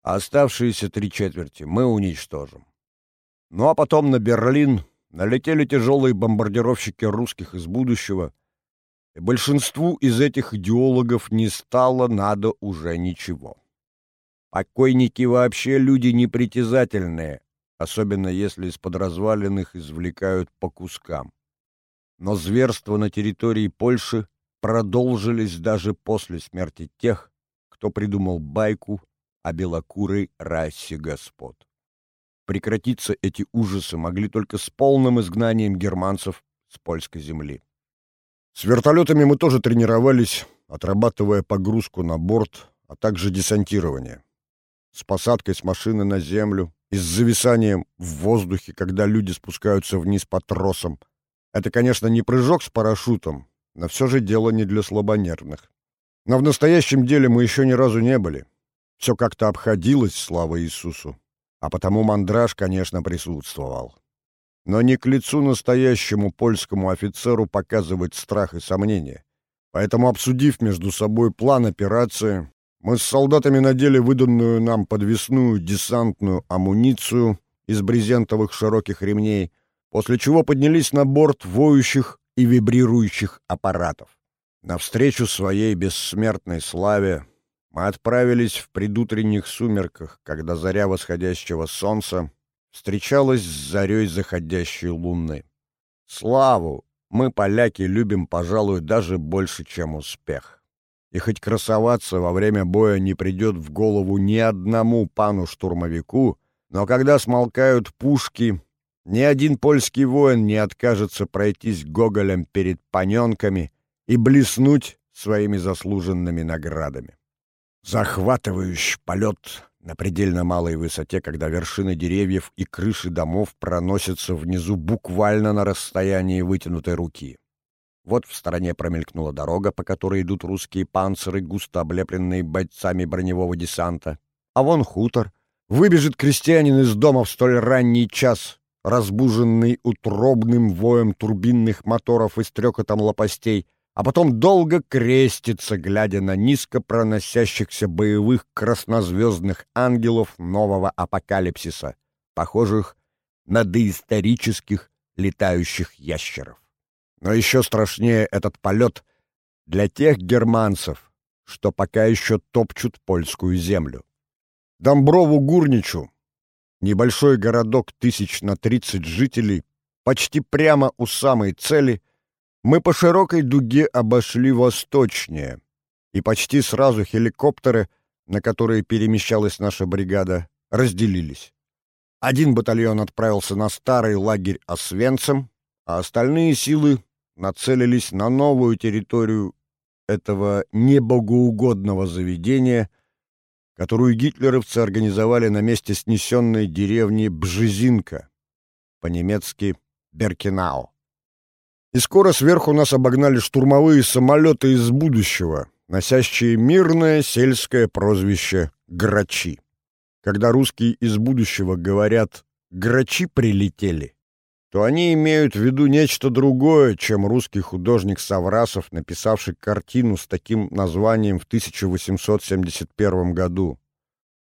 A: а оставшиеся три четверти мы уничтожим. Ну а потом на Берлин налетели тяжелые бомбардировщики русских из будущего, большинству из этих идеологов не стало надо уже ничего. Покойники вообще люди непритязательные, особенно если из-под развалин извлекают по кускам. Но зверства на территории Польши продолжились даже после смерти тех, кто придумал байку о белокурой расе господ. Прекратиться эти ужасы могли только с полным изгнанием германцев с польской земли. С вертолетами мы тоже тренировались, отрабатывая погрузку на борт, а также десантирование. С посадкой с машины на землю и с зависанием в воздухе, когда люди спускаются вниз по тросам. Это, конечно, не прыжок с парашютом, но все же дело не для слабонервных. Но в настоящем деле мы еще ни разу не были. Все как-то обходилось, слава Иисусу а потому мандраж, конечно, присутствовал. Но не к лицу настоящему польскому офицеру показывать страх и сомнения. Поэтому, обсудив между собой план операции, мы с солдатами надели выданную нам подвесную десантную амуницию из брезентовых широких ремней, после чего поднялись на борт воющих и вибрирующих аппаратов. Навстречу своей бессмертной славе мы отправились в предутренних сумерках, когда заря восходящего солнца встречалась с зарей заходящей луны. Славу мы, поляки, любим, пожалуй, даже больше, чем успех. И хоть красоваться во время боя не придет в голову ни одному пану-штурмовику, но когда смолкают пушки, ни один польский воин не откажется пройтись гоголем перед паненками и блеснуть своими заслуженными наградами. Захватывающий полет на предельно малой высоте, когда вершины деревьев и крыши домов проносятся внизу буквально на расстоянии вытянутой руки. Вот в стороне промелькнула дорога, по которой идут русские панциры, густо облепленные бойцами броневого десанта. А вон хутор. Выбежит крестьянин из дома в столь ранний час, разбуженный утробным воем турбинных моторов и стрекотом лопастей, а потом долго крестится, глядя на низко проносящихся боевых краснозвездных ангелов нового апокалипсиса, похожих на доисторических летающих ящеров. Но еще страшнее этот полет для тех германцев, что пока еще топчут польскую землю. Домброву-Гурничу, небольшой городок тысяч на тридцать жителей, почти прямо у самой цели — мы по широкой дуге обошли восточнее, и почти сразу хеликоптеры, на которые перемещалась наша бригада, разделились. Один батальон отправился на старый лагерь Освенцем, а остальные силы нацелились на новую территорию этого небогоугодного заведения, которую гитлеровцы организовали на месте снесенной деревни Бжезинка, по-немецки Беркинау. И скоро сверху нас обогнали штурмовые самолеты из будущего, носящие мирное сельское прозвище «грачи». Когда русские из будущего говорят «грачи прилетели», то они имеют в виду нечто другое, чем русский художник Саврасов, написавший картину с таким названием в 1871 году.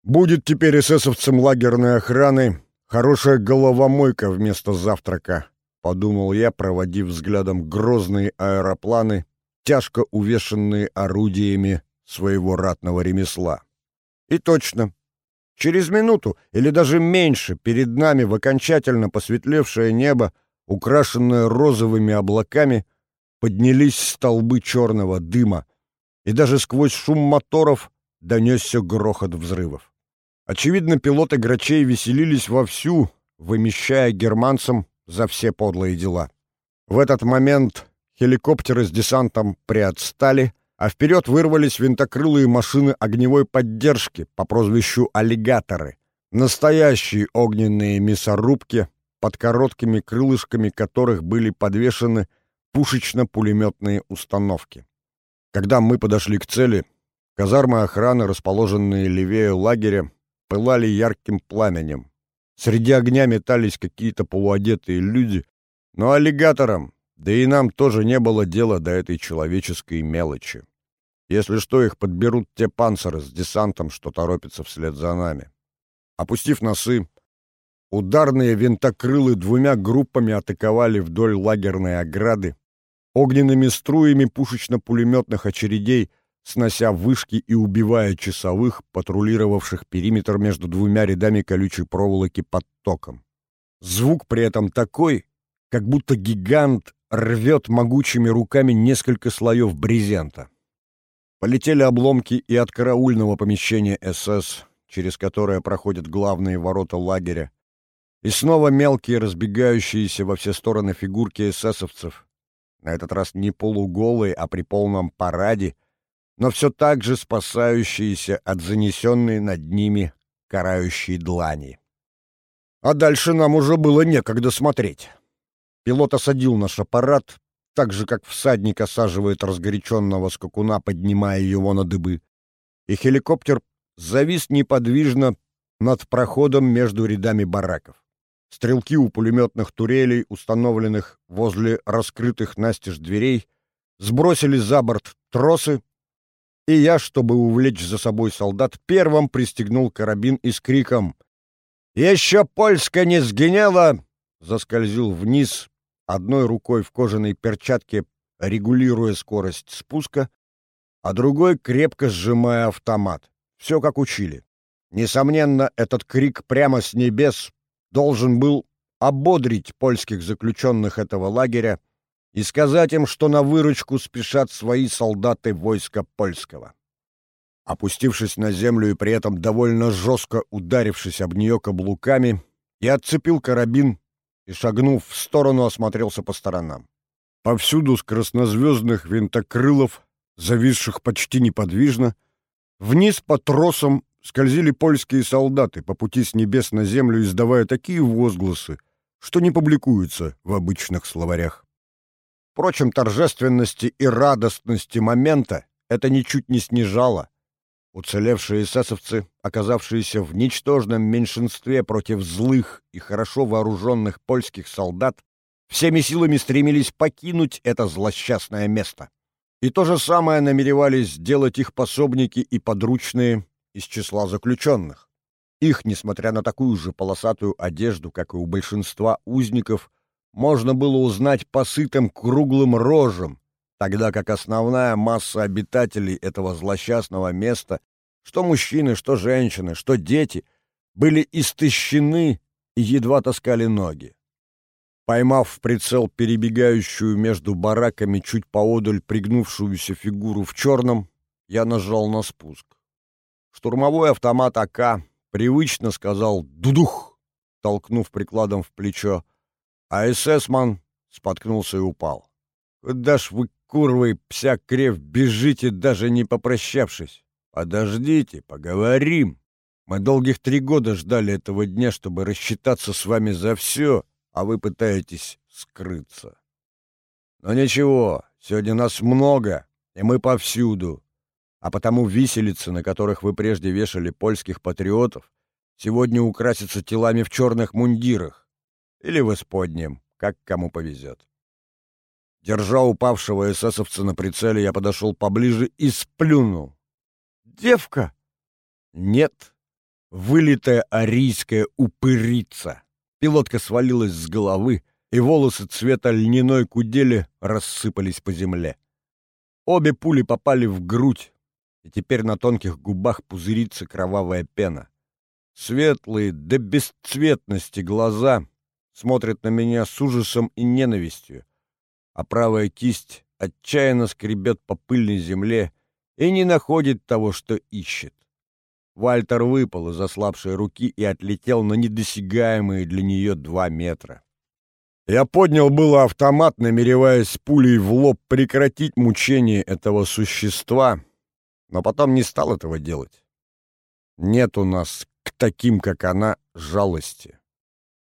A: «Будет теперь эсэсовцам лагерной охраны хорошая головомойка вместо завтрака», подумал я, проводив взглядом грозные аэропланы, тяжко увешанные орудиями своего ратного ремесла. И точно. Через минуту или даже меньше перед нами в окончательно посветлевшее небо, украшенное розовыми облаками, поднялись столбы черного дыма, и даже сквозь шум моторов донесся грохот взрывов. Очевидно, пилоты грачей веселились вовсю, вымещая германцам за все подлые дела. В этот момент хеликоптеры с десантом приотстали, а вперед вырвались винтокрылые машины огневой поддержки по прозвищу «Аллигаторы», настоящие огненные мясорубки, под короткими крылышками которых были подвешены пушечно-пулеметные установки. Когда мы подошли к цели, казармы охраны, расположенные левее лагеря, пылали ярким пламенем. Среди огня метались какие-то полуодетые люди, но аллигаторам, да и нам тоже не было дела до этой человеческой мелочи. Если что, их подберут те панциры с десантом, что торопятся вслед за нами. Опустив носы, ударные винтокрылы двумя группами атаковали вдоль лагерной ограды, огненными струями пушечно-пулеметных очередей, снося вышки и убивая часовых, патрулировавших периметр между двумя рядами колючей проволоки под током. Звук при этом такой, как будто гигант рвет могучими руками несколько слоев брезента. Полетели обломки и от караульного помещения СС, через которое проходят главные ворота лагеря, и снова мелкие, разбегающиеся во все стороны фигурки эсэсовцев, на этот раз не полуголые, а при полном параде, но все так же спасающиеся от занесенной над ними карающей длани. А дальше нам уже было некогда смотреть. Пилот осадил наш аппарат, так же, как всадник осаживает разгоряченного скакуна, поднимая его на дыбы, и хеликоптер завис неподвижно над проходом между рядами бараков. Стрелки у пулеметных турелей, установленных возле раскрытых настежь дверей, сбросили за борт тросы, и я, чтобы увлечь за собой солдат, первым пристегнул карабин и с криком «Еще Польска не сгинела!» заскользил вниз, одной рукой в кожаной перчатке регулируя скорость спуска, а другой крепко сжимая автомат. Все как учили. Несомненно, этот крик прямо с небес должен был ободрить польских заключенных этого лагеря и сказать им, что на выручку спешат свои солдаты войска польского. Опустившись на землю и при этом довольно жестко ударившись об нее каблуками, я отцепил карабин и, шагнув в сторону, осмотрелся по сторонам. Повсюду с краснозвездных винтокрылов, зависших почти неподвижно, вниз по тросам скользили польские солдаты по пути с небес на землю, издавая такие возгласы, что не публикуются в обычных словарях. Впрочем, торжественности и радостности момента это ничуть не снижало. Уцелевшие эсэсовцы, оказавшиеся в ничтожном меньшинстве против злых и хорошо вооруженных польских солдат, всеми силами стремились покинуть это злосчастное место. И то же самое намеревались сделать их пособники и подручные из числа заключенных. Их, несмотря на такую же полосатую одежду, как и у большинства узников, можно было узнать по сытым круглым рожам, тогда как основная масса обитателей этого злосчастного места, что мужчины, что женщины, что дети, были истощены и едва таскали ноги. Поймав в прицел перебегающую между бараками чуть поодаль пригнувшуюся фигуру в черном, я нажал на спуск. Штурмовой автомат АК привычно сказал «Дудух!», толкнув прикладом в плечо, а эсэсман споткнулся и упал. «Куда ж вы, курвы, пся крев, бежите, даже не попрощавшись? Подождите, поговорим. Мы долгих три года ждали этого дня, чтобы рассчитаться с вами за все, а вы пытаетесь скрыться. Но ничего, сегодня нас много, и мы повсюду а потому виселицы, на которых вы прежде вешали польских патриотов, сегодня украсятся телами в черных мундирах или в исподнем, как кому повезет. Держа упавшего эсэсовца на прицеле, я подошел поближе и сплюнул. «Девка!» «Нет, вылитая арийская упырица!» Пилотка свалилась с головы, и волосы цвета льняной кудели рассыпались по земле. Обе пули попали в грудь, и теперь на тонких губах пузырится кровавая пена. Светлые до бесцветности глаза смотрят на меня с ужасом и ненавистью, а правая кисть отчаянно скребет по пыльной земле и не находит того, что ищет. Вальтер выпал из ослабшей руки и отлетел на недосягаемые для нее два метра. Я поднял было автомат, намереваясь пулей в лоб прекратить мучение этого существа, но потом не стал этого делать. Нет у нас к таким, как она, жалости.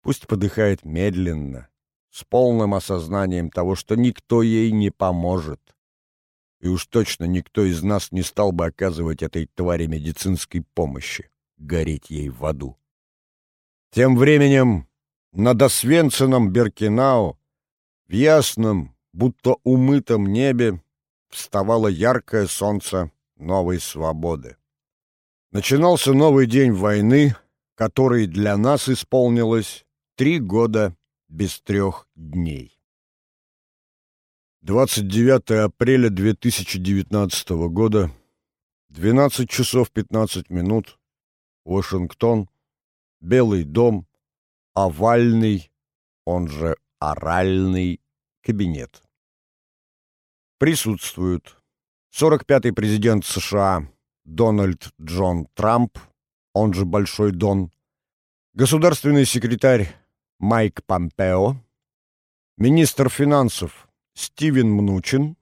A: Пусть подыхает медленно, с полным осознанием того, что никто ей не поможет. И уж точно никто из нас не стал бы оказывать этой твари медицинской помощи, гореть ей в аду. Тем временем над Освенцином Беркинау в ясном, будто умытом небе вставало яркое солнце новой свободы. Начинался новый день войны, который для нас исполнилось три года без трех дней. 29 апреля 2019 года, 12 часов 15 минут, Вашингтон, Белый дом, овальный, он же оральный кабинет. Присутствуют 45-й президент США Дональд Джон Трамп, он же Большой Дон, государственный секретарь Майк Помпео, министр финансов Стивен Мнучин,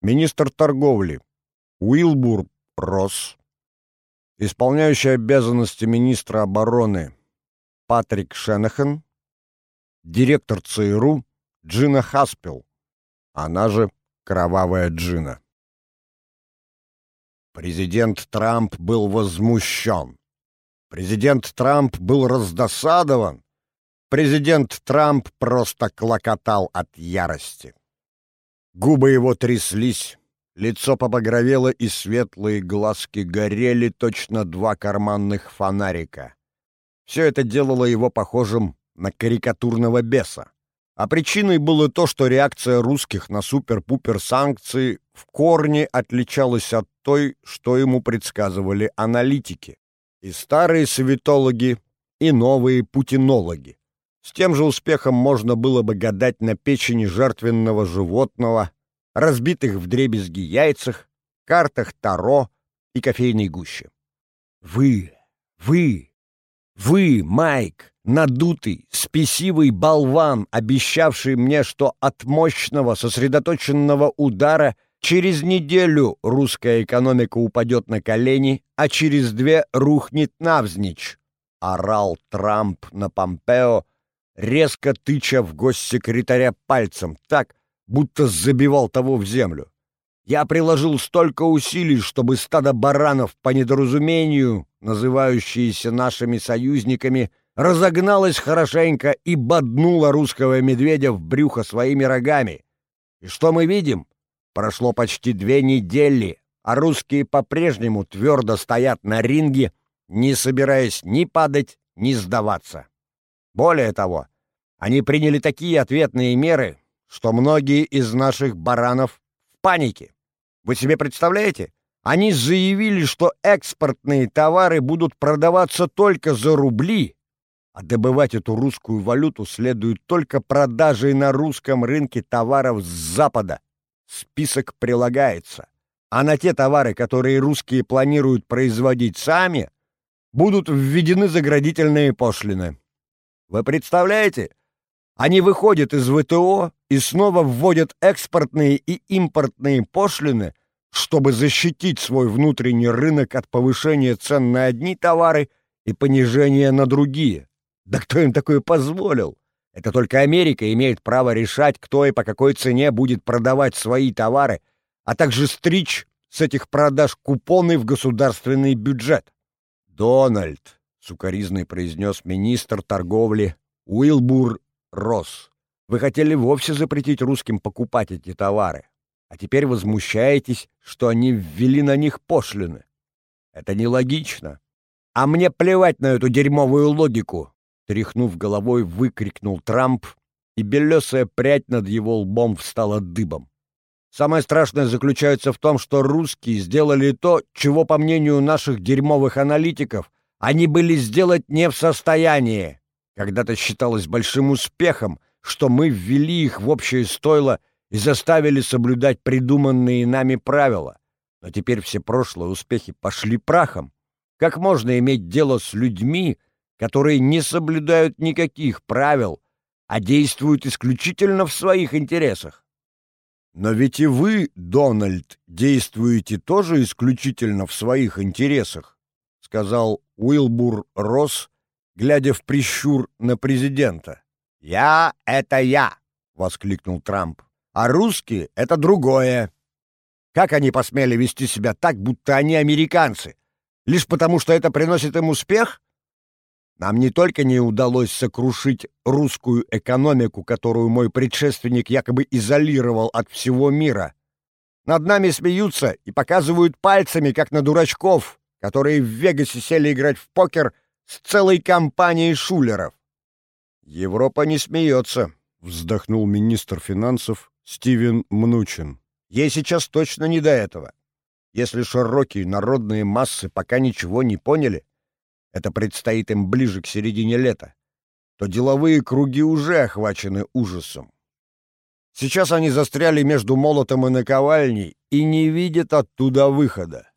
A: министр торговли Уилбур Росс, исполняющий обязанности министра обороны Патрик Шенахан, директор ЦРУ Джина Хаспел, она же Кровавая Джина. Президент Трамп был возмущен. Президент Трамп был раздосадован. Президент Трамп просто клокотал от ярости. Губы его тряслись, лицо побагровело, и светлые глазки горели точно два карманных фонарика. Все это делало его похожим на карикатурного беса. А причиной было то, что реакция русских на супер-пупер санкции в корне отличалась от той, что ему предсказывали аналитики. И старые советологи, и новые путинологи. С тем же успехом можно было бы гадать на печени жертвенного животного, разбитых вдребезги яйцах, картах Таро и кофейной гуще. Вы, вы, вы, Майк, надутый, спесивый болван, обещавший мне, что от мощного сосредоточенного удара через неделю русская экономика упадет на колени, а через две рухнет навзничь, орал Трамп на Помпео, резко тыча в госсекретаря пальцем так, будто забивал того в землю. Я приложил столько усилий, чтобы стадо баранов по недоразумению, называющиеся нашими союзниками, разогналось хорошенько и боднуло русского медведя в брюхо своими рогами. И что мы видим? Прошло почти две недели, а русские по-прежнему твердо стоят на ринге, не собираясь ни падать, ни сдаваться. Более того, они приняли такие ответные меры, что многие из наших баранов в панике. Вы себе представляете? Они заявили, что экспортные товары будут продаваться только за рубли, а добывать эту русскую валюту следует только продажей на русском рынке товаров с Запада. Список прилагается. А на те товары, которые русские планируют производить сами, будут введены заградительные пошлины. Вы представляете? Они выходят из ВТО и снова вводят экспортные и импортные пошлины, чтобы защитить свой внутренний рынок от повышения цен на одни товары и понижения на другие. Да кто им такое позволил? Это только Америка имеет право решать, кто и по какой цене будет продавать свои товары, а также стричь с этих продаж купоны в государственный бюджет. «Дональд», — сукоризный произнес министр торговли Уилбур Росс, вы хотели вовсе запретить русским покупать эти товары, а теперь возмущаетесь, что они ввели на них пошлины. Это нелогично. А мне плевать на эту дерьмовую логику, тряхнув головой, выкрикнул Трамп, и белесая прядь над его лбом встала дыбом. Самое страшное заключается в том, что русские сделали то, чего, по мнению наших дерьмовых аналитиков, они были сделать не в состоянии. Когда-то считалось большим успехом, что мы ввели их в общее стойло и заставили соблюдать придуманные нами правила. Но теперь все прошлые успехи пошли прахом. Как можно иметь дело с людьми, которые не соблюдают никаких правил, а действуют исключительно в своих интересах? Но ведь и вы, Дональд, действуете тоже исключительно в своих интересах, сказал Уилбур Росс, глядя в прищур на президента. «Я — это я!» — воскликнул Трамп. «А русские — это другое!» Как они посмели вести себя так, будто они американцы? Лишь потому, что это приносит им успех? Нам не только не удалось сокрушить русскую экономику, которую мой предшественник якобы изолировал от всего мира. Над нами смеются и показывают пальцами, как на дурачков, которые в Вегасе сели играть в покер с целой компанией шулеров. Европа не смеется, вздохнул министр финансов Стивен Мнучин. Ей сейчас точно не до этого. Если широкие народные массы пока ничего не поняли, это предстоит им ближе к середине лета, то деловые круги уже охвачены ужасом. Сейчас они застряли между молотом и наковальней и не видят оттуда выхода.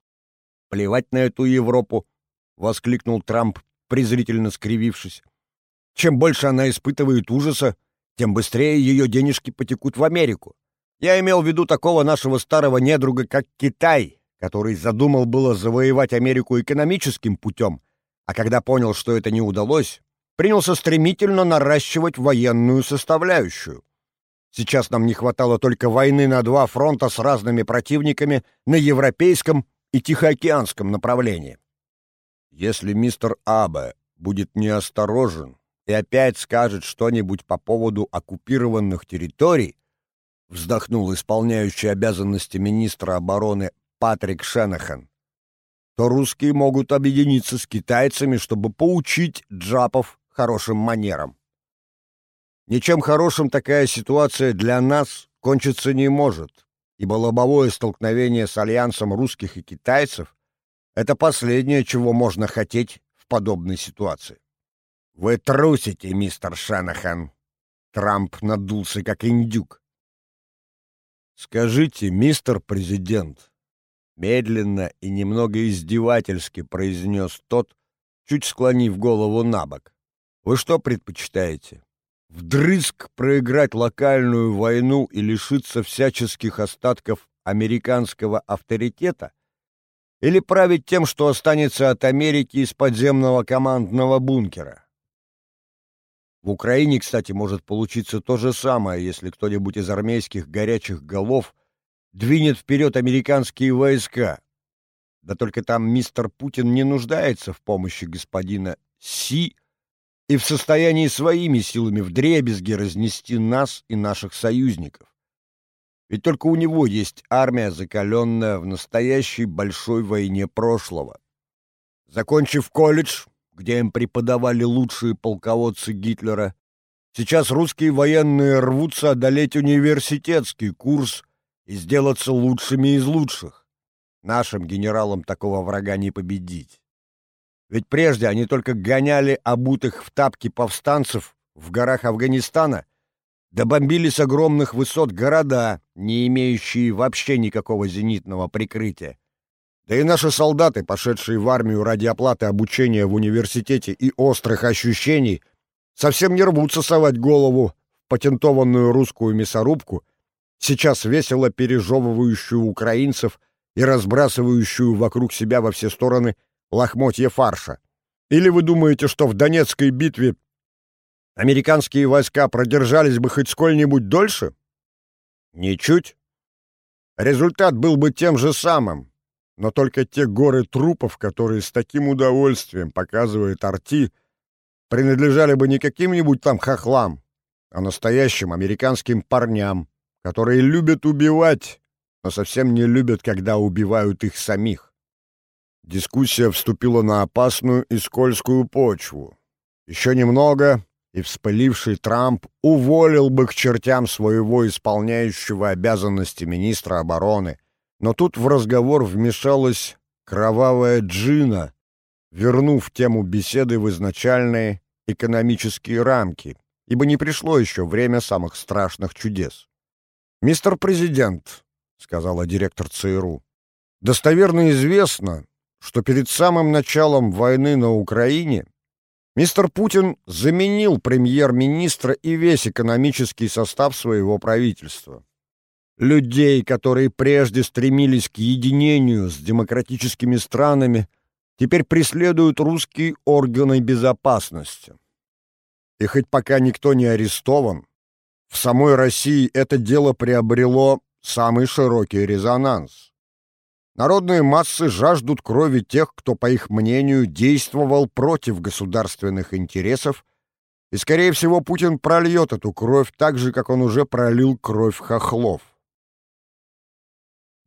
A: «Плевать на эту Европу!» — воскликнул Трамп, презрительно скривившись. «Чем больше она испытывает ужаса, тем быстрее ее денежки потекут в Америку. Я имел в виду такого нашего старого недруга, как Китай, который задумал было завоевать Америку экономическим путем, а когда понял, что это не удалось, принялся стремительно наращивать военную составляющую. Сейчас нам не хватало только войны на два фронта с разными противниками на европейском и тихоокеанском направлении. Если мистер Абе будет неосторожен и опять скажет что-нибудь по поводу оккупированных территорий, вздохнул исполняющий обязанности министра обороны Патрик Шенахан, то русские могут объединиться с китайцами, чтобы поучить джапов хорошим манерам. Ничем хорошим такая ситуация для нас кончиться не может, ибо лобовое столкновение с альянсом русских и китайцев — это последнее, чего можно хотеть в подобной ситуации. «Вы трусите, мистер Шанахан!» Трамп надулся, как индюк. «Скажите, мистер президент», — медленно и немного издевательски произнес тот, чуть склонив голову на бок, — «вы что предпочитаете? Вдрызг проиграть локальную войну и лишиться всяческих остатков американского авторитета? Или править тем, что останется от Америки из подземного командного бункера? В Украине, кстати, может получиться то же самое, если кто-нибудь из армейских горячих голов двинет вперед американские войска. Да только там мистер Путин не нуждается в помощи господина Си, и в состоянии своими силами вдребезги разнести нас и наших союзников. Ведь только у него есть армия, закаленная в настоящей большой войне прошлого. Закончив колледж, где им преподавали лучшие полководцы Гитлера, сейчас русские военные рвутся одолеть университетский курс и сделаться лучшими из лучших. Нашим генералам такого врага не победить. Ведь прежде они только гоняли обутых в тапки повстанцев в горах Афганистана, да бомбили с огромных высот города, не имеющие вообще никакого зенитного прикрытия. Да и наши солдаты, пошедшие в армию ради оплаты обучения в университете и острых ощущений, совсем не рвутся совать голову в патентованную русскую мясорубку, сейчас весело пережевывающую украинцев и разбрасывающую вокруг себя во все стороны лохмотья фарша? Или вы думаете, что в Донецкой битве американские войска продержались бы хоть сколь-нибудь дольше? Ничуть. Результат был бы тем же самым, но только те горы трупов, которые с таким удовольствием показывает Арти, принадлежали бы не каким-нибудь там хохлам, а настоящим американским парням, которые любят убивать, но совсем не любят, когда убивают их самих. Дискуссия вступила на опасную и скользкую почву. Еще немного, и вспыливший Трамп уволил бы к чертям своего исполняющего обязанности министра обороны. Но тут в разговор вмешалась кровавая Джина, вернув тему беседы в изначальные экономические рамки, ибо не пришло еще время самых страшных чудес. «Мистер президент», — сказала директор ЦРУ, — «достоверно известно, что перед самым началом войны на Украине мистер Путин заменил премьер-министра и весь экономический состав своего правительства. Людей, которые прежде стремились к единению с демократическими странами, теперь преследуют русские органы безопасности. И хоть пока никто не арестован, в самой России это дело приобрело самый широкий резонанс. Народные массы жаждут крови тех, кто, по их мнению, действовал против государственных интересов, и, скорее всего, Путин прольет эту кровь так же, как он уже пролил кровь хохлов.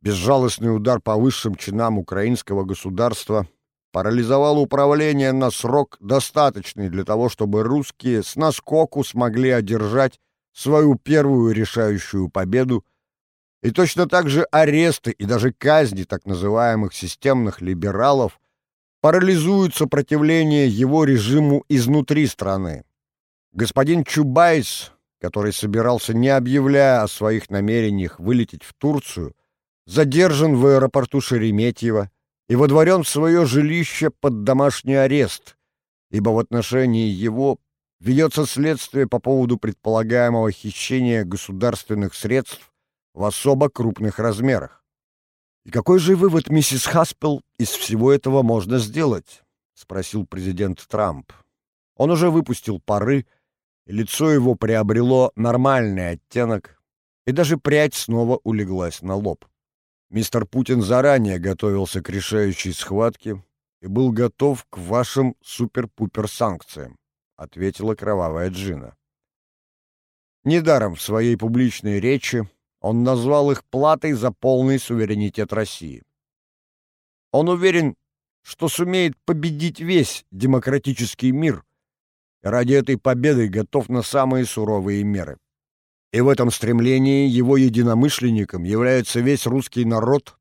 A: Безжалостный удар по высшим чинам украинского государства парализовал управление на срок, достаточный для того, чтобы русские с наскоку смогли одержать свою первую решающую победу, и точно так же аресты и даже казни так называемых системных либералов парализуют сопротивление его режиму изнутри страны. Господин Чубайс, который собирался, не объявляя о своих намерениях вылететь в Турцию, задержан в аэропорту Шереметьево и водворен в свое жилище под домашний арест, ибо в отношении его ведется следствие по поводу предполагаемого хищения государственных средств в особо крупных размерах. «И какой же вывод, миссис Хаспел, из всего этого можно сделать?» — спросил президент Трамп. Он уже выпустил пары, и лицо его приобрело нормальный оттенок, и даже прядь снова улеглась на лоб. Мистер Путин заранее готовился к решающей схватке и был готов к вашим супер-пупер санкциям ответила кровавая Джина. Недаром в своей публичной речи он назвал их платой за полный суверенитет России. Он уверен, что сумеет победить весь демократический мир, и ради этой победы готов на самые суровые меры. И в этом стремлении его единомышленником является весь русский народ,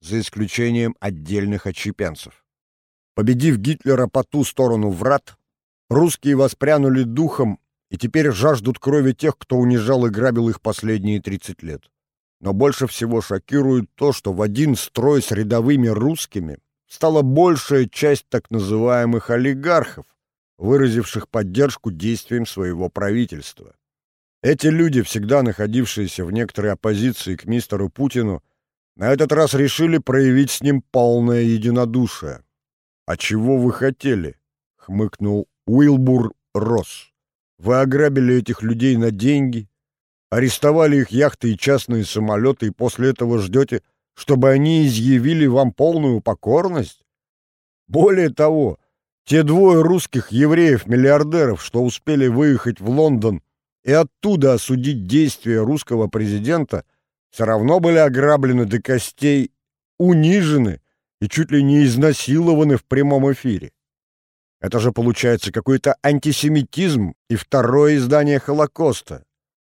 A: за исключением отдельных отщепенцев. Победив Гитлера по ту сторону врат, Русские воспрянули духом и теперь жаждут крови тех, кто унижал и грабил их последние 30 лет. Но больше всего шокирует то, что в один строй с рядовыми русскими стала большая часть так называемых олигархов, выразивших поддержку действиям своего правительства. Эти люди, всегда находившиеся в некоторой оппозиции к мистеру Путину, на этот раз решили проявить с ним полное единодушие. «А чего вы хотели?» — хмыкнул Уилбур Росс. Вы ограбили этих людей на деньги, арестовали их яхты и частные самолеты, и после этого ждете, чтобы они изъявили вам полную покорность? Более того, те двое русских евреев-миллиардеров, что успели выехать в Лондон и оттуда осудить действия русского президента, все равно были ограблены до костей, унижены и чуть ли не изнасилованы в прямом эфире. Это же получается какой-то антисемитизм и второе издание Холокоста.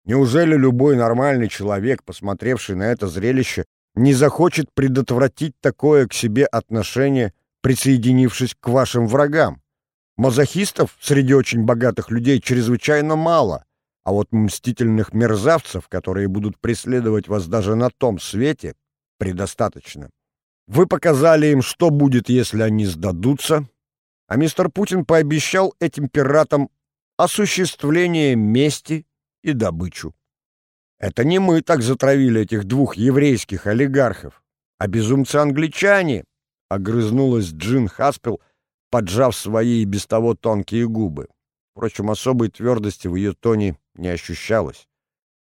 A: Неужели любой нормальный человек, посмотревший на это зрелище, не захочет предотвратить такое к себе отношение, присоединившись к вашим врагам? Мазохистов среди очень богатых людей чрезвычайно мало, а вот мстительных мерзавцев, которые будут преследовать вас даже на том свете, предостаточно. Вы показали им, что будет, если они сдадутся, а мистер Путин пообещал этим пиратам осуществление мести и добычу. Это не мы так затравили этих двух еврейских олигархов, а безумцы-англичане, — огрызнулась Джин Хаспел, поджав свои и без того тонкие губы. Впрочем, особой твердости в ее тоне не ощущалось.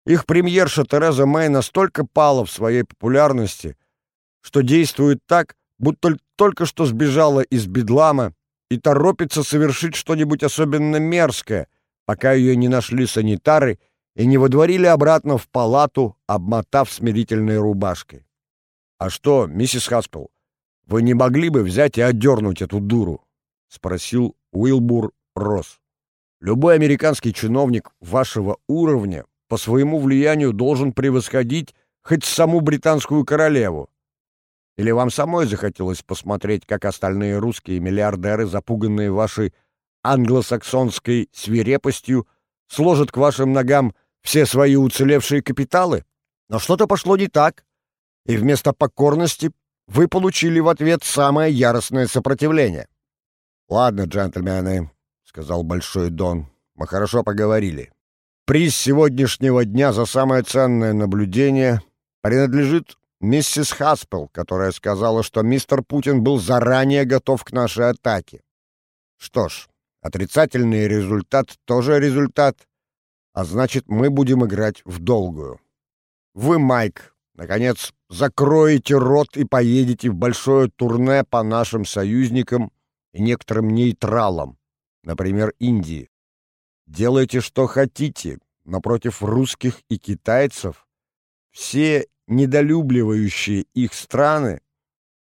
A: Их премьерша Тереза Мэй настолько пала в своей популярности, что действует так, будто только что сбежала из Бедлама и торопится совершить что-нибудь особенно мерзкое, пока ее не нашли санитары и не водворили обратно в палату, обмотав смирительной рубашкой. «А что, миссис Хаспел, вы не могли бы взять и отдернуть эту дуру?» — спросил Уилбур Росс. «Любой американский чиновник вашего уровня по своему влиянию должен превосходить хоть саму британскую королеву. Или вам самой захотелось посмотреть, как остальные русские миллиардеры, запуганные вашей англосаксонской свирепостью, сложат к вашим ногам все свои уцелевшие капиталы? Но что-то пошло не так, и вместо покорности вы получили в ответ самое яростное сопротивление. «Ладно, джентльмены», — сказал Большой Дон, — «мы хорошо поговорили. Приз сегодняшнего дня за самое ценное наблюдение принадлежит миссис Хаспел, которая сказала, что мистер Путин был заранее готов к нашей атаке. Что ж, отрицательный результат тоже результат, а значит, мы будем играть в долгую. Вы, Майк, наконец, закроете рот и поедете в большое турне по нашим союзникам и некоторым нейтралам, например, Индии. Делайте, что хотите, но против русских и китайцев все недолюбливающие их страны,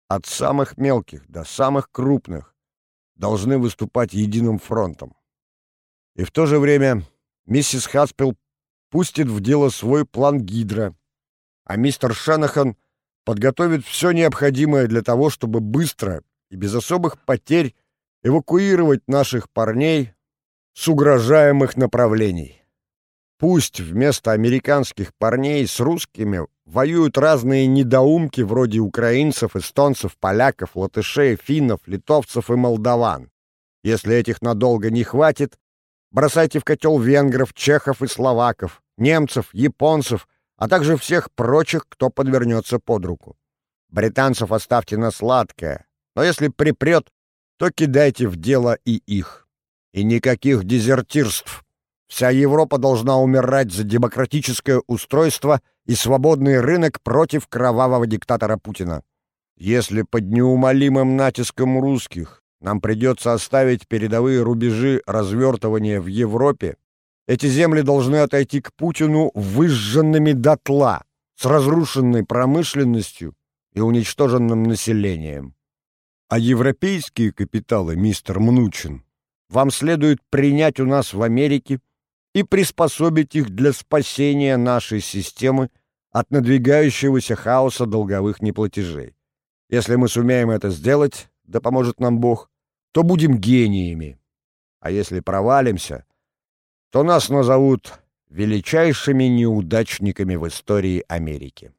A: от самых мелких до самых крупных, должны выступать единым фронтом. И в то же время миссис Хаспел пустит в дело свой план Гидра, а мистер Шанахан подготовит все необходимое для того, чтобы быстро и без особых потерь эвакуировать наших парней с угрожаемых направлений. Пусть вместо американских парней с русскими воюют разные недоумки вроде украинцев, эстонцев, поляков, латышей, финнов, литовцев и молдаван. Если этих надолго не хватит, бросайте в котел венгров, чехов и словаков, немцев, японцев, а также всех прочих, кто подвернется под руку. Британцев оставьте на сладкое, но если припрет, то кидайте в дело и их. И никаких дезертирств. Вся Европа должна умирать за демократическое устройство и свободный рынок против кровавого диктатора Путина. Если под неумолимым натиском русских нам придется оставить передовые рубежи развертывания в Европе, эти земли должны отойти к Путину выжженными дотла, с разрушенной промышленностью и уничтоженным населением. А европейские капиталы, мистер Мнучин, вам следует принять у нас в Америке и приспособить их для спасения нашей системы от надвигающегося хаоса долговых неплатежей. Если мы сумеем это сделать, да поможет нам Бог, то будем гениями. А если провалимся, то нас назовут величайшими неудачниками в истории Америки.